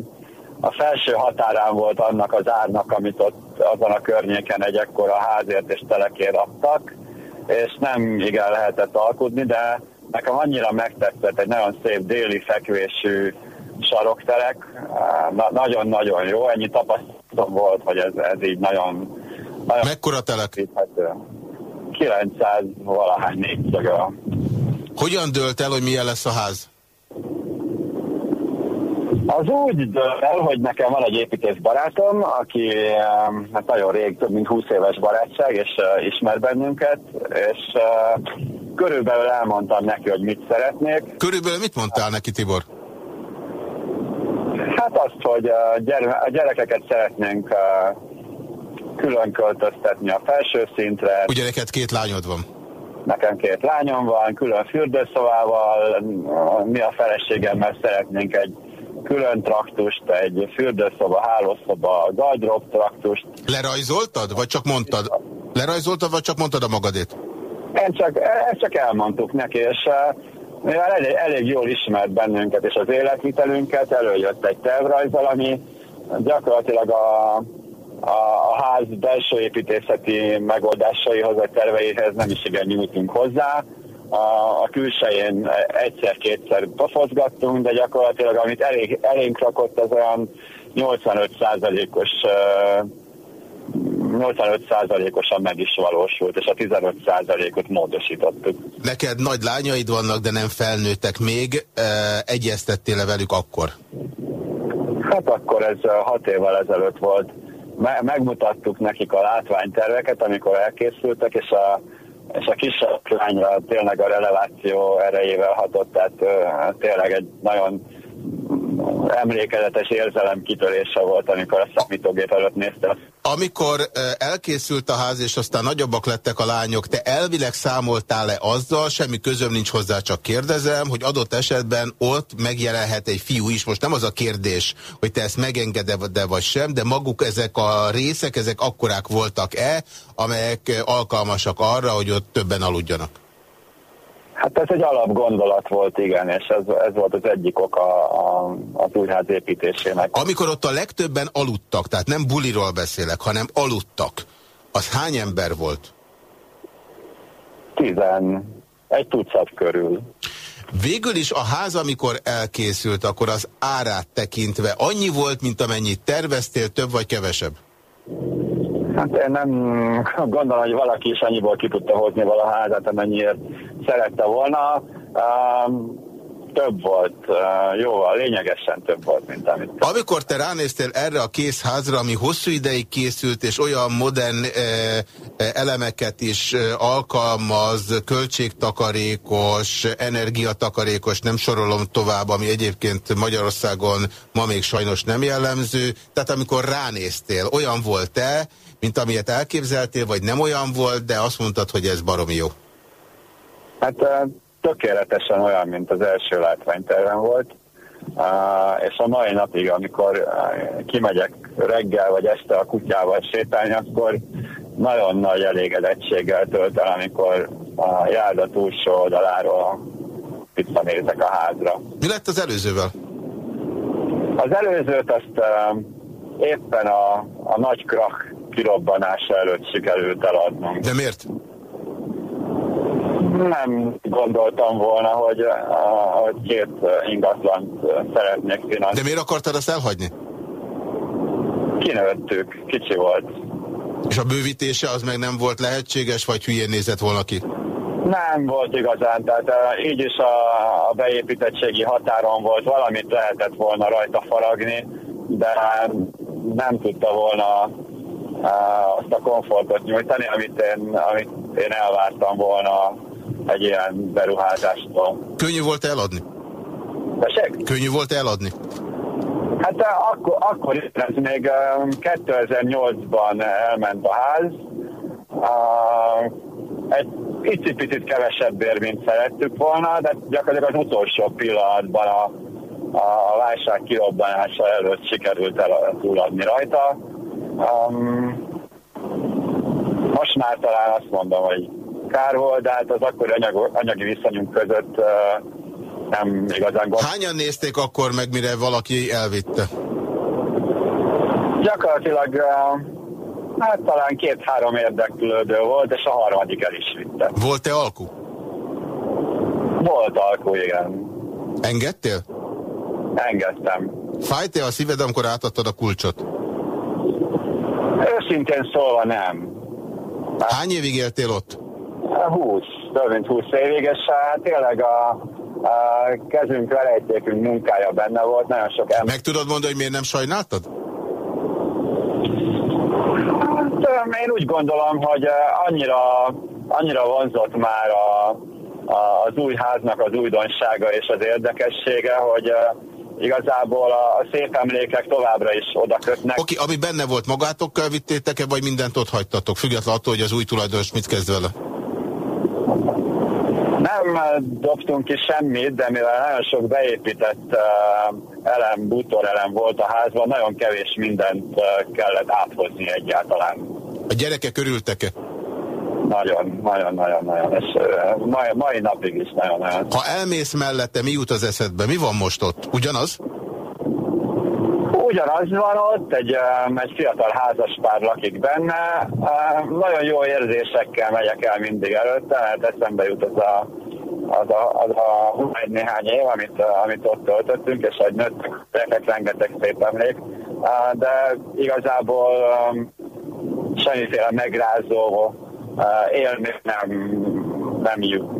S7: a felső határán volt annak az árnak, amit ott azon a környéken egy ekkora házért és telekért adtak, és nem igen lehetett alkudni, de nekem annyira megtetszett egy nagyon szép déli fekvésű sarokterek, nagyon-nagyon jó, ennyi tapasztalatom volt, hogy ez, ez így nagyon... nagyon
S2: Mekkora telek?
S7: 900 valahány négyszögő.
S2: Hogyan dölt el, hogy milyen lesz a ház?
S7: Az úgy dől el, hogy nekem van egy építész barátom, aki hát nagyon rég, több mint 20 éves barátság, és uh, ismer bennünket, és uh, körülbelül elmondtam neki, hogy mit szeretnék.
S2: Körülbelül mit mondtál neki, Tibor?
S7: Hát azt, hogy a, gyere, a gyerekeket szeretnénk uh, külön költöztetni a felső szintre.
S2: Ugye neked két lányod van?
S7: Nekem két lányom van, külön fürdőszobával, mi a feleségemmel szeretnénk egy külön traktust, egy fürdőszoba, hálószoba, gardrób traktust.
S2: Lerajzoltad, vagy csak mondtad? Lerajzoltad, vagy csak mondtad a magadét?
S7: Én csak, ezt csak elmondtuk neki, és mivel elég, elég jól ismert bennünket és az életvitelünket, előjött egy tervrajzal, ami gyakorlatilag a, a, a ház belső építészeti megoldásaihoz vagy terveihez nem is igen nyújtunk hozzá. A, a külsején egyszer-kétszer pofozgattunk, de gyakorlatilag amit elég, elénk rakott, az olyan 85%-os 85%-osan meg is valósult, és a 15%-ot módosítottuk.
S2: Neked nagy lányaid vannak, de nem felnőttek még. Egyeztettél-e velük akkor?
S7: Hát akkor ez hat évvel ezelőtt volt. Me megmutattuk nekik a látványterveket, amikor elkészültek, és a, és a kisebb lányra tényleg a releváció erejével hatott, tehát tényleg egy nagyon emlékezetes érzelem kitörése volt, amikor a számítógép előtt nézte.
S2: Amikor elkészült a ház, és aztán nagyobbak lettek a lányok, te elvileg számoltál-e azzal, semmi közöm nincs hozzá, csak kérdezem, hogy adott esetben ott megjelenhet egy fiú is. Most nem az a kérdés, hogy te ezt megengeded-e vagy sem, de maguk ezek a részek, ezek akkorák voltak-e, amelyek alkalmasak arra, hogy ott többen aludjanak?
S7: Hát ez egy alapgondolat volt, igen, és ez, ez volt az egyik oka a, az újház építésének.
S2: Amikor ott a legtöbben aludtak, tehát nem buliról beszélek, hanem aludtak, az hány ember volt?
S7: Tizen, egy tucat körül.
S2: Végül is a ház, amikor elkészült, akkor az árát tekintve annyi volt, mint amennyit terveztél, több vagy kevesebb?
S7: Hát én nem gondolom, hogy valaki is annyiból ki tudta hozni vala házat, amennyiért szerette volna. Um, több volt, jóval, lényegesen több volt, mint amit...
S2: Amikor te ránéztél erre a kész házra, ami hosszú ideig készült, és olyan modern eh, elemeket is alkalmaz, költségtakarékos, energiatakarékos, nem sorolom tovább, ami egyébként Magyarországon ma még sajnos nem jellemző. Tehát amikor ránéztél, olyan volt-e, mint amilyet elképzeltél, vagy nem olyan volt, de azt mondtad, hogy ez baromi jó?
S7: Hát tökéletesen olyan, mint az első látványterven volt, és a mai napig, amikor kimegyek reggel vagy este a kutyával sétálni, akkor nagyon nagy elégedettséggel tölt el, amikor a járda túlsó oldaláról visszanézek a házra.
S2: Mi lett az előzővel?
S7: Az előzőt azt éppen a, a nagy krach kirobbanása előtt sikerült eladnunk.
S2: De miért?
S7: Nem gondoltam volna, hogy, hogy két ingatlant szeretnék finanszírozni.
S2: De miért akartad ezt elhagyni?
S7: Kinőttük, kicsi volt.
S2: És a bővítése az meg nem volt lehetséges, vagy hülyén nézett volna ki?
S7: Nem volt igazán, tehát így is a, a beépítettségi határon volt, valamit lehetett volna rajta faragni, de nem tudta volna azt a komfortot nyújtani, amit én, amit én elvártam volna egy ilyen beruházástól.
S2: Könnyű volt eladni?
S7: Tessék?
S2: Könnyű volt eladni?
S7: Hát akkor, akkor ez még 2008-ban elment a ház. Egy picit kevesebbért, mint szerettük volna, de gyakorlatilag az utolsó pillanatban a, a válság kirobbanása előtt sikerült el túladni rajta. Um, most már talán azt mondom, hogy kár volt, de hát az akkori anyag, anyagi viszonyunk között uh, nem igazán gond.
S2: Hányan nézték akkor meg, mire valaki elvitte?
S7: Gyakorlatilag uh, hát talán két-három érdeklődő volt, és a harmadik el is vitte.
S2: Volt-e alku?
S7: Volt alku, igen.
S2: Engedtél?
S7: Engedtem.
S2: Fájt-e a szíved, amikor átadtad a kulcsot?
S7: Őszintén szólva nem.
S2: Hány évig éltél ott?
S7: 20, több mint 20 évig, és hát tényleg a, a kezünk, velejtékünk munkája benne volt, nagyon sok ember.
S2: Meg tudod mondani, hogy miért nem sajnáltad?
S7: Hát, én úgy gondolom, hogy annyira, annyira vonzott már a, a, az új háznak az újdonsága és az érdekessége, hogy igazából a, a szép emlékek továbbra is oda kötnek.
S2: Oké, okay, ami benne volt, magátokkal vittétek-e, vagy mindent ott hagytatok, függetlenül attól, hogy az új tulajdonos mit kezd vele?
S7: Nem dobtunk ki semmit, de mivel nagyon sok beépített uh, elem, bútorelem volt a házban, nagyon kevés mindent kellett áthozni egyáltalán.
S2: A gyerekek körültek-e?
S7: Nagyon, nagyon, nagyon, nagyon. És mai, mai napig is nagyon, nagyon.
S2: Ha elmész mellette, mi jut az eszedbe? Mi van most ott? Ugyanaz?
S7: Ugyanaz van ott, egy, egy fiatal házas pár lakik benne. Nagyon jó érzésekkel megyek el mindig előtte, mert eszembe jut az a, az a, az a egy néhány év, amit, amit ott töltöttünk, és hogy nőttek rengeteg szép emlék. De igazából semmiféle megrázó élmény nem, nem jut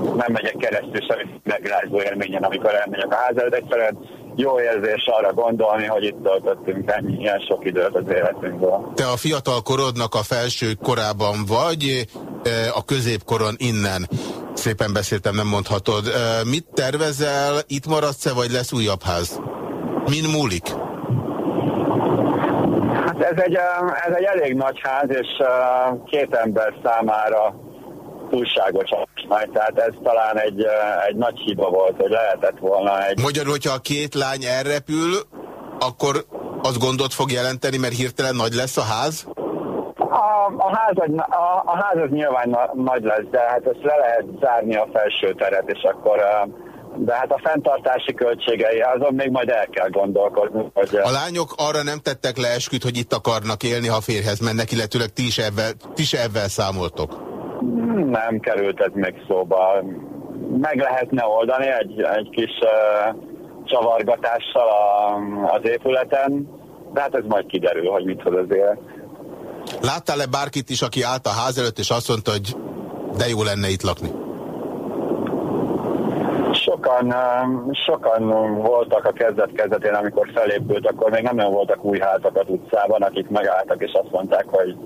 S7: nem megyek keresztül semmi megrázó élményen, amikor elmegyek a ház előtt. Egyszerűen jó érzés arra gondolni, hogy itt töltöttünk ennyi, ilyen sok időt az életünkből.
S2: Te a fiatal korodnak a felső korában vagy, e, a középkoron innen. Szépen beszéltem, nem mondhatod. E, mit tervezel, itt maradsz-e, vagy lesz újabb ház? Min múlik?
S7: Ez egy, ez egy elég nagy ház, és két ember számára túlságos nagy, tehát ez talán egy, egy nagy hiba volt, hogy lehetett volna egy...
S2: Magyarul, hogyha a két lány elrepül, akkor az gondot fog jelenteni, mert hirtelen nagy lesz a ház?
S7: A, a, ház, a, a ház az nyilván na, nagy lesz, de hát ezt le lehet zárni a felső teret, és akkor... De hát a fenntartási költségei, azon még majd el kell gondolkozni. Hogy...
S2: A lányok arra nem tettek le esküt, hogy itt akarnak élni, ha férhez mennek, illetőleg ti is ebben, ti is ebben számoltok.
S7: Nem került ez még szóba. Meg lehetne oldani egy, egy kis uh, csavargatással a, az épületen, de hát ez majd kiderül, hogy mit hoz az élet.
S2: Láttál-e bárkit is, aki állt a ház előtt, és azt mondta, hogy de jó lenne itt lakni?
S7: Sokan, sokan voltak a kezdet-kezdetén, amikor felépült, akkor még nem nagyon voltak új házak az utcában, akik megálltak, és azt mondták, hogy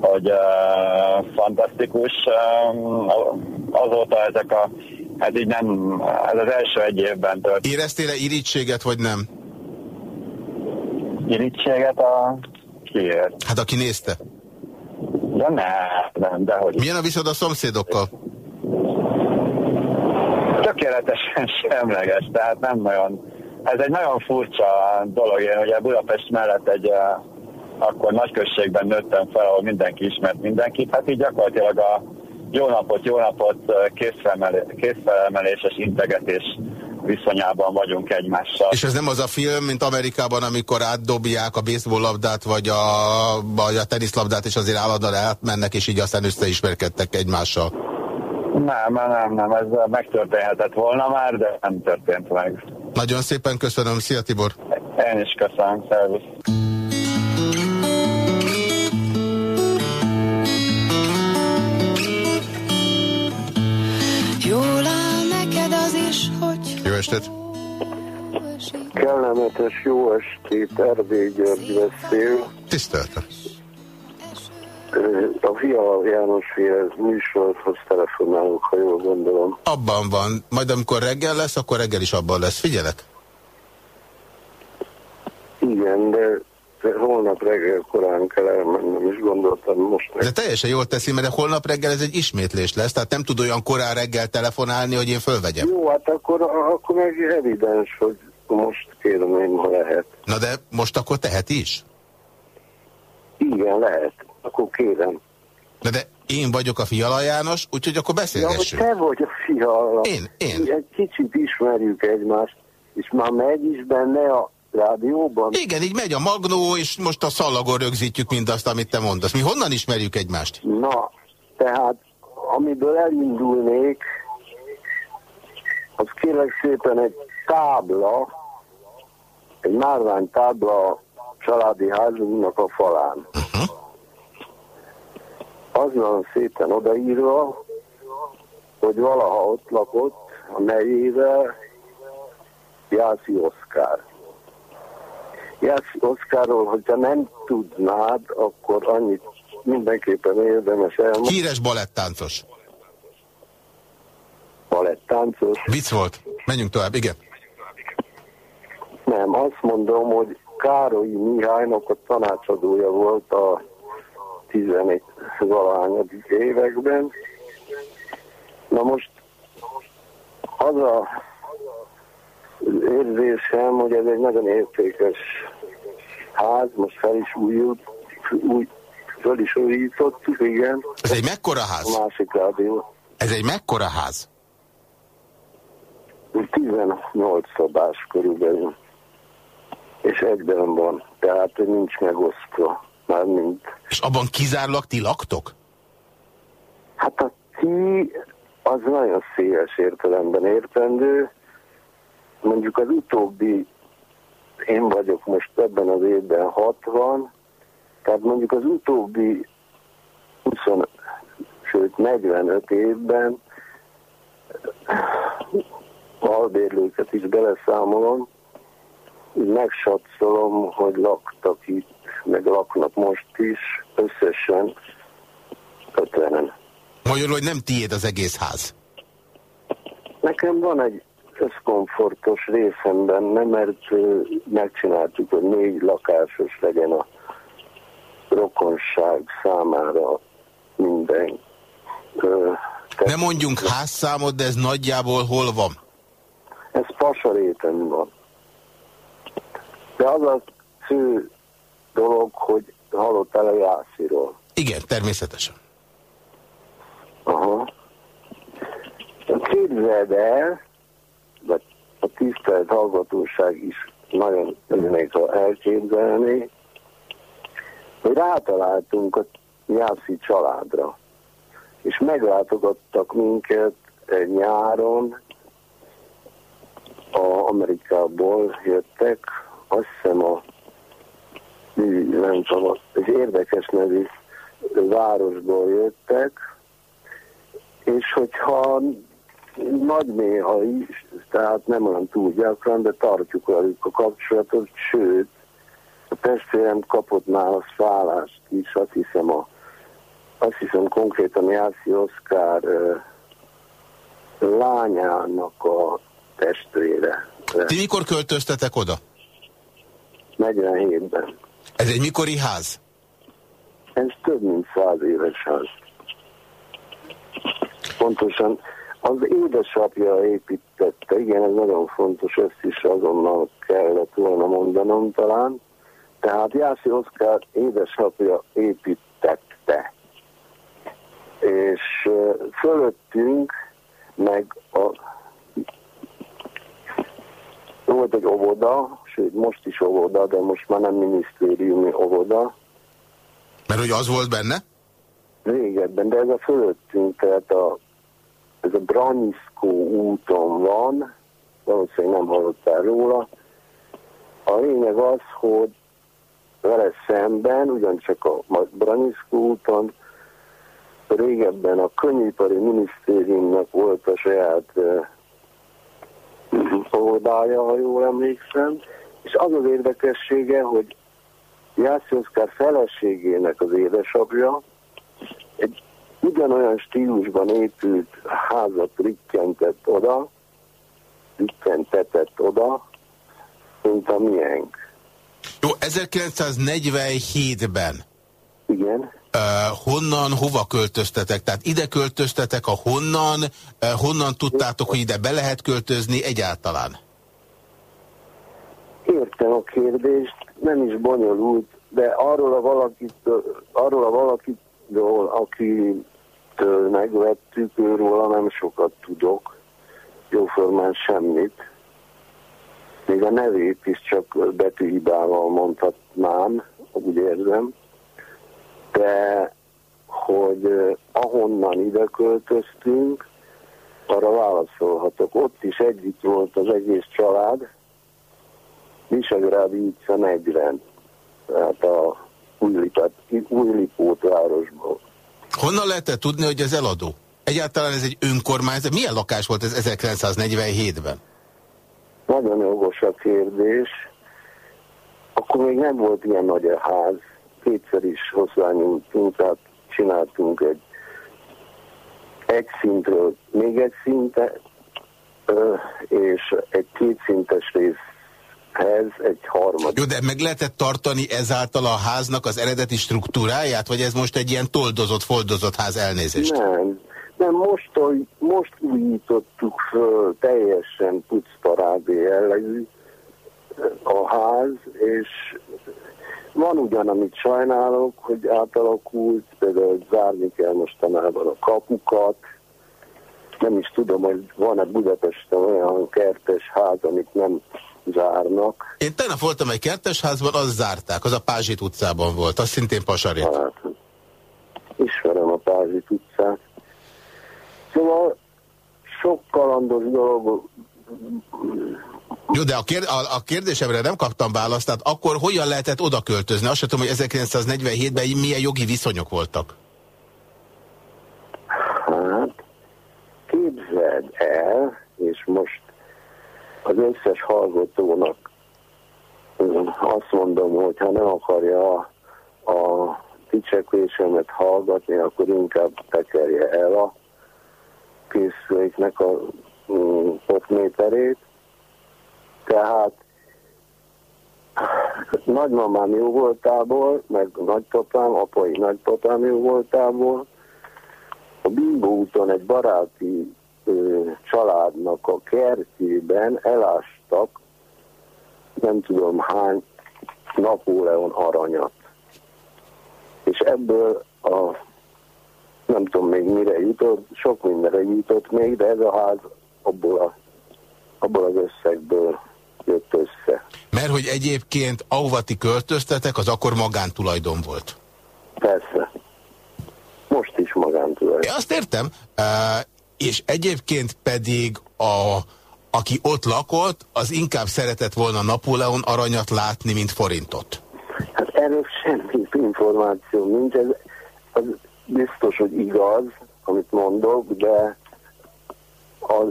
S7: hogy uh, fantasztikus. Uh, azóta ezek a, ez így nem, ez az első egy évben tört.
S2: Éreztél-e irítséget, vagy nem?
S7: Irítséget a kiért?
S2: Hát aki nézte.
S7: Ne, nem, de hogy.
S2: Milyen a viszod a szomszédokkal?
S7: Tökéletesen (laughs) semleges, tehát nem nagyon, ez egy nagyon furcsa dolog, én ugye Budapest mellett egy akkor nagyközségben nőttem fel, ahol mindenki ismert mindenkit, hát így gyakorlatilag a jó napot, jó napot készfelemeléses integetés viszonyában vagyunk egymással.
S2: És ez nem az a film, mint Amerikában, amikor átdobják a baseball labdát, vagy a, vagy a teniszlabdát, és azért állandóan átmennek, és így aztán összeismerkedtek egymással.
S7: Nem, nem, nem, ez megtörténhetett volna már, de nem történt meg.
S2: Nagyon szépen köszönöm, szia Tibor!
S7: Én is köszönöm, szervusz!
S4: Jól áll neked az is, hogy...
S2: Jó estét!
S8: Kellemetes jó estét, Erdély György beszél.
S2: Tiszteltem.
S8: A Fia János Fihez műsorhoz telefonálok, ha jól gondolom.
S2: Abban van. Majd amikor reggel lesz, akkor reggel is abban lesz. Figyelek?
S8: Igen, de holnap reggel korán kell elmennem, és gondoltam most
S2: meg. De teljesen jól teszi, mert holnap reggel ez egy ismétlés lesz, tehát nem tud olyan korán reggel telefonálni, hogy én fölvegyem.
S8: Jó, hát akkor, akkor meg evidens, hogy most kérem én, ha lehet.
S2: Na de most akkor tehet is?
S8: Igen, lehet. Akkor kérem.
S2: Na de én vagyok a Fiala János, úgyhogy akkor beszélgessünk.
S8: Ja, te vagy a Fiala.
S2: Én, én.
S8: Egy kicsit ismerjük egymást, és már megy is benne a rádióban?
S2: Igen, így megy a magnó, és most a szallagon rögzítjük mindazt, amit te mondasz. Mi honnan ismerjük egymást?
S8: Na, tehát amiből elindulnék, az kérlek szépen egy tábla, egy márvány tábla a családi házunknak a falán. Az van szépen odaírva, hogy valaha ott lakott a nejével Jászi Oszkár. Jászki Oszkáról, hogyha nem tudnád, akkor annyit mindenképpen érdemes elmondani.
S2: Híres balettáncos.
S8: Balettáncos?
S2: Vicc volt. Menjünk tovább, igen.
S8: Nem, azt mondom, hogy Károly Mihálynak a tanácsadója volt a 11 valahányadik években. Na most az a érzésem, hogy ez egy nagyon értékes ház, most fel is újult, új, föl is újítottuk, igen.
S2: Ez egy mekkora ház?
S8: A másik rádió.
S2: Ez egy mekkora ház?
S8: 18 szobás körülbelül. És egyben van, tehát nincs megosztva. Mármint.
S2: És abban kizárólag ti laktok?
S8: Hát a ti az nagyon széles értelemben értendő. Mondjuk az utóbbi, én vagyok most ebben az évben 60, tehát mondjuk az utóbbi 20, sőt 45 évben albérlőket is beleszámolom, megsatszolom, hogy laktak itt, meg laknak most is, összesen 50-en.
S2: Magyarul, hogy nem tiéd az egész ház?
S8: Nekem van egy összkomfortos részem benne, mert megcsináltuk, hogy négy lakásos legyen a rokonság számára minden.
S2: Ne mondjunk házszámot, de ez nagyjából hol van?
S8: Ez Pasaréten van. De az a fő dolog, hogy hallottál a Jásziról.
S2: Igen, természetesen.
S8: Aha. Képzeld el, vagy a tisztelt hallgatóság is nagyon örülnék, ha elképzelni, hogy rátaláltunk a Jászi családra, és meglátogattak minket nyáron, a Amerikából jöttek, azt hiszem a nem tudom, egy érdekes nevű városból jöttek, és hogyha nagy néha is, tehát nem olyan túl gyakran, de tartjuk velük a kapcsolatot, sőt, a testvérem kapott nála szállást is, azt hiszem, a, azt hiszem konkrétan Jászi Oszkár uh, lányának a testvére.
S2: Ti mikor költöztetek oda?
S8: 47-ben.
S2: Ez egy mikori ház?
S8: Ez több mint száz éves ház. Pontosan az édesapja építette, igen, ez nagyon fontos, ezt is azonnal kellett volna mondanom talán. Tehát Jászi Oszkár édesapja építette. És fölöttünk meg a volt egy óvoda, sőt most is óvoda, de most már nem minisztériumi óvoda.
S2: Mert hogy az volt benne?
S8: Régebben, de ez a fölöttünk, tehát a, ez a Braniszkó úton van, valószínűleg nem hallottál róla. A lényeg az, hogy vele szemben, ugyancsak a Braniszkó úton, régebben a könnyűipari minisztériumnak volt a saját óvodája, ha jól emlékszem, és az az érdekessége, hogy Jászi Oszkár feleségének az édesapja egy ugyanolyan stílusban épült házat rikkentett oda, rikkentetett oda, mint a miénk.
S2: Jó, 1947-ben.
S8: Igen.
S2: Uh, honnan, hova költöztetek? Tehát ide költöztetek, a honnan, uh, honnan tudtátok, hogy ide be lehet költözni egyáltalán?
S8: Értem a kérdést, nem is bonyolult, de arról a valakit, arról a valakitől, akitől megvettük, őről nem sokat tudok, jóformán semmit. Még a nevét is csak betűhibával mondhatnám, úgy érzem de hogy ahonnan ide költöztünk, arra válaszolhatok. Ott is együtt volt az egész család, Visegrádi utca 40, tehát a Újlipót városból.
S2: Honnan lehetett tudni, hogy ez eladó? Egyáltalán ez egy önkormányzat. Milyen lakás volt ez 1947-ben?
S8: Nagyon jogos a kérdés. Akkor még nem volt ilyen nagy a ház kétszer is hozzányúltunk, tehát csináltunk egy egy szintről még egy szinte, és egy kétszintes részhez egy harmadik.
S2: Jó, de meg lehetett tartani ezáltal a háznak az eredeti struktúráját, vagy ez most egy ilyen toldozott, foldozott ház elnézést?
S8: Nem, Nem, most, most újítottuk föl teljesen pucparádi jellegű a ház, és van ugyan, amit sajnálok, hogy átalakult, például zárni kell mostanában a kapukat, nem is tudom, hogy van-e Budapesten olyan kertes ház, amit nem zárnak.
S2: Én tegnap voltam egy kertes házban, azt zárták, az a Pázsit utcában volt, az szintén Pasarit. Hát,
S8: ismerem a Pázsit utcát. Szóval sok kalandos dolog
S2: jó, de a, kér, a, a kérdésemre nem kaptam választ, tehát akkor hogyan lehetett oda költözni? Azt sem tudom, hogy 1947-ben milyen jogi viszonyok voltak.
S8: Hát, képzeld el, és most az összes hallgatónak azt mondom, hogy ha nem akarja a, a dicsekvésemet hallgatni, akkor inkább tekerje el a készüléknek a mm, potméterét. Tehát nagymamám jó voltából, meg nagypapám, apai nagypapám jó voltából, a Bimbo úton egy baráti családnak a kertjében elástak nem tudom hány Napóleon aranyat. És ebből a nem tudom még mire jutott, sok mindenre jutott még, de ez a ház abból, a, abból az összegből jött össze.
S2: Mert hogy egyébként ahova ti költöztetek, az akkor magántulajdon volt?
S8: Persze. Most is magántulajdon.
S2: Én azt értem, és egyébként pedig a, aki ott lakott, az inkább szeretett volna Napóleon aranyat látni, mint forintot.
S8: Hát erről semmi információ nincs, ez, az biztos, hogy igaz, amit mondok, de az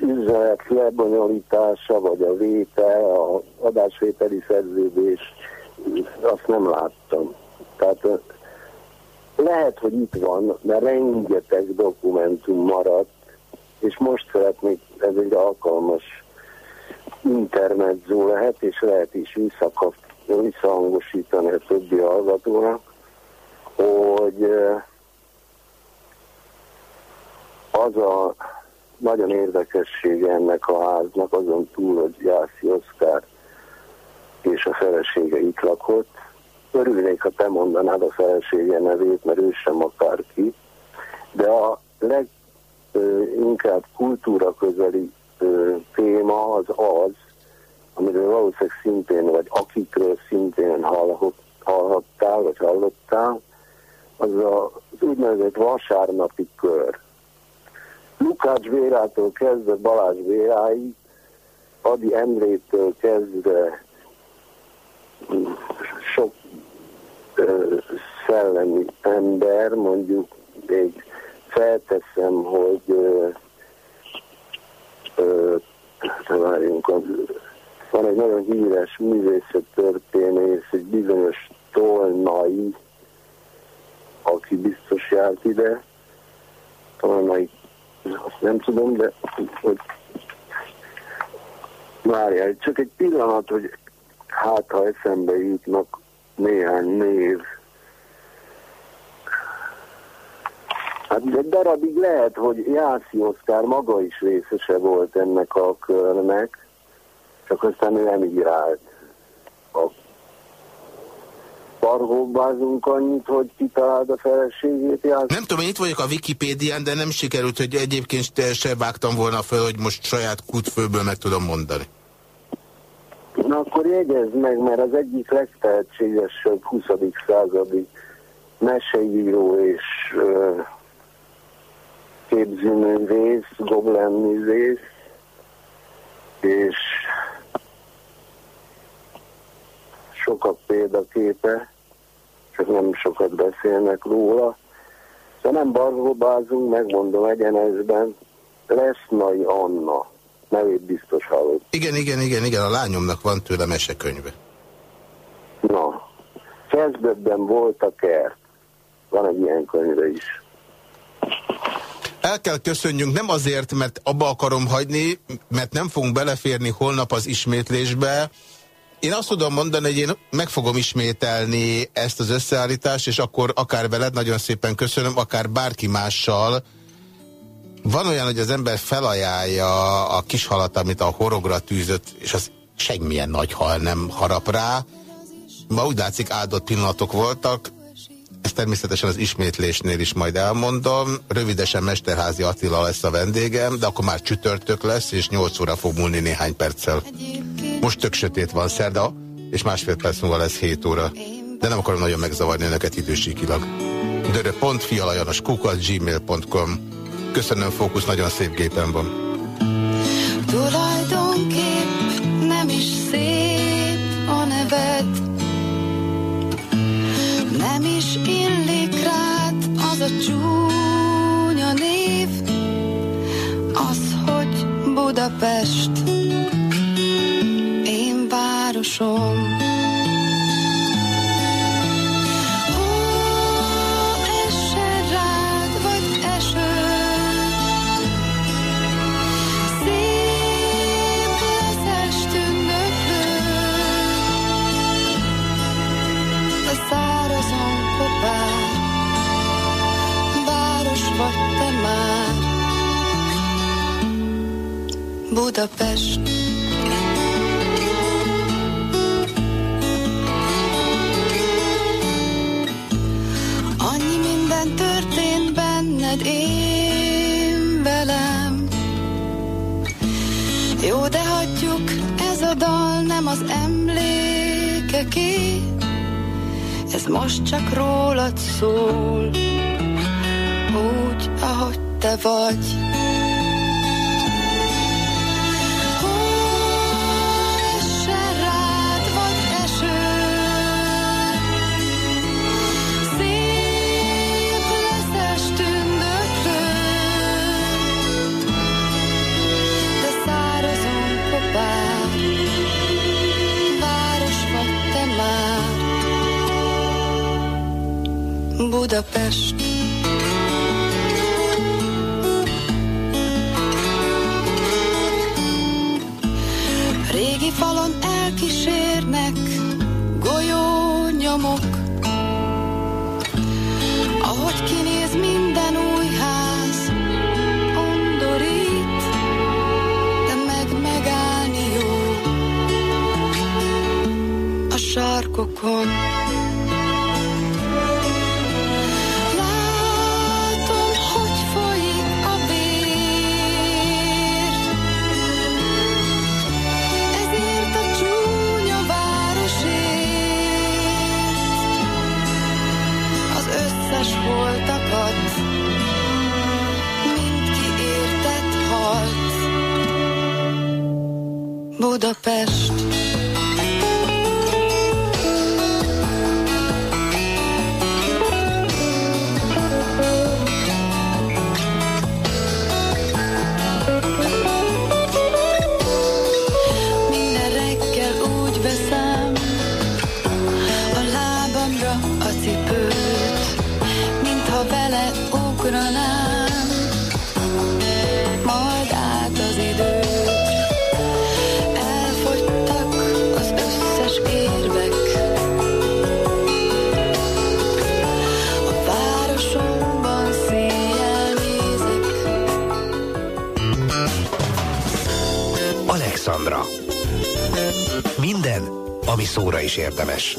S8: üzenet lebonyolítása, vagy a vétel, a adásvételi szerződés, azt nem láttam. Tehát lehet, hogy itt van, mert rengeteg dokumentum maradt, és most szeretnék, ez egy alkalmas intermedzó lehet, és lehet is visszahangosítani a többi hallgatónak, hogy az a nagyon érdekessége ennek a háznak, azon túl, hogy Jászi Oszkár és a felesége itt lakott. Örülnék, ha te mondanád a felesége nevét, mert ő sem akar ki. De a leginkább kultúra közeli ö, téma az az, amiről valószínűleg szintén, vagy akikről szintén hallott, hallhattál, vagy hallottál, az a, az úgynevezett vasárnapi kör Lukács Bérától kezdve Balázs Béráig, Adi Endrétől kezdve sok szellemi ember, mondjuk még felteszem, hogy ö, ö, várjunk, az, van egy nagyon híres művészettörténész, egy bizonyos Tolnai, aki biztos járt ide, Tolnai azt nem tudom, de hogy várjál, csak egy pillanat, hogy hát ha eszembe jutnak néhány név. Hát de darabig lehet, hogy Jászi Oszkár maga is részese volt ennek a körnek, csak aztán ő emigrált a pargóbbázunk annyit, hogy kitaláld a feleségét. Jár.
S2: Nem tudom, én itt vagyok a Wikipédián, de nem sikerült, hogy egyébként se vágtam volna fel, hogy most saját kutfőből meg tudom mondani.
S8: Akkor jegyezd meg, mert az egyik legtehetségesebb 20. századi meseíró és uh, képzőművész, goblenművész, és sokak példaképe, csak nem sokat beszélnek róla. Szóval nem bargobázunk, megmondom egyenesben, Lesznai Anna, nevét biztos hallott.
S2: Igen, igen, igen, igen, a lányomnak van tőle mesekönyve.
S8: Na, kezdetben volt a kert. Van egy ilyen könyve is.
S2: El kell köszönjünk nem azért, mert abba akarom hagyni, mert nem fogunk beleférni holnap az ismétlésbe, én azt tudom mondani, hogy én meg fogom ismételni ezt az összeállítást, és akkor akár veled nagyon szépen köszönöm, akár bárki mással, van olyan, hogy az ember felajánlja a kis halat, amit a horogra tűzött, és az semmilyen nagy hal nem harap rá. Ma úgy látszik áldott pillanatok voltak, ezt természetesen az ismétlésnél is majd elmondom. Rövidesen Mesterházi Attila lesz a vendégem, de akkor már csütörtök lesz, és 8 óra fog múlni néhány perccel. Most tök sötét van szerda, és másfél perc múlva lesz 7 óra. De nem akarom nagyon megzavarni önöket idősíkilag. dörö.fialajanoskukat gmail.com Köszönöm, Fókusz, nagyon szép gépen van.
S4: Tulajdonképp nem is szép a neved, nem is illik rád az a csúnya név, az, hogy Budapest, én városom. Budapest. Annyi minden történt benned én velem. Jó, de hagyjuk, ez a dal nem az emlékeké, ez most csak rólad szól, úgy, ahogy te vagy. Budapest. Régi falon elkísérnek golyó nyomok, ahogy kinéz minden új ház, undorít, de meg megállni jó a sarkokon. Budapest.
S1: Ami szóra is érdemes.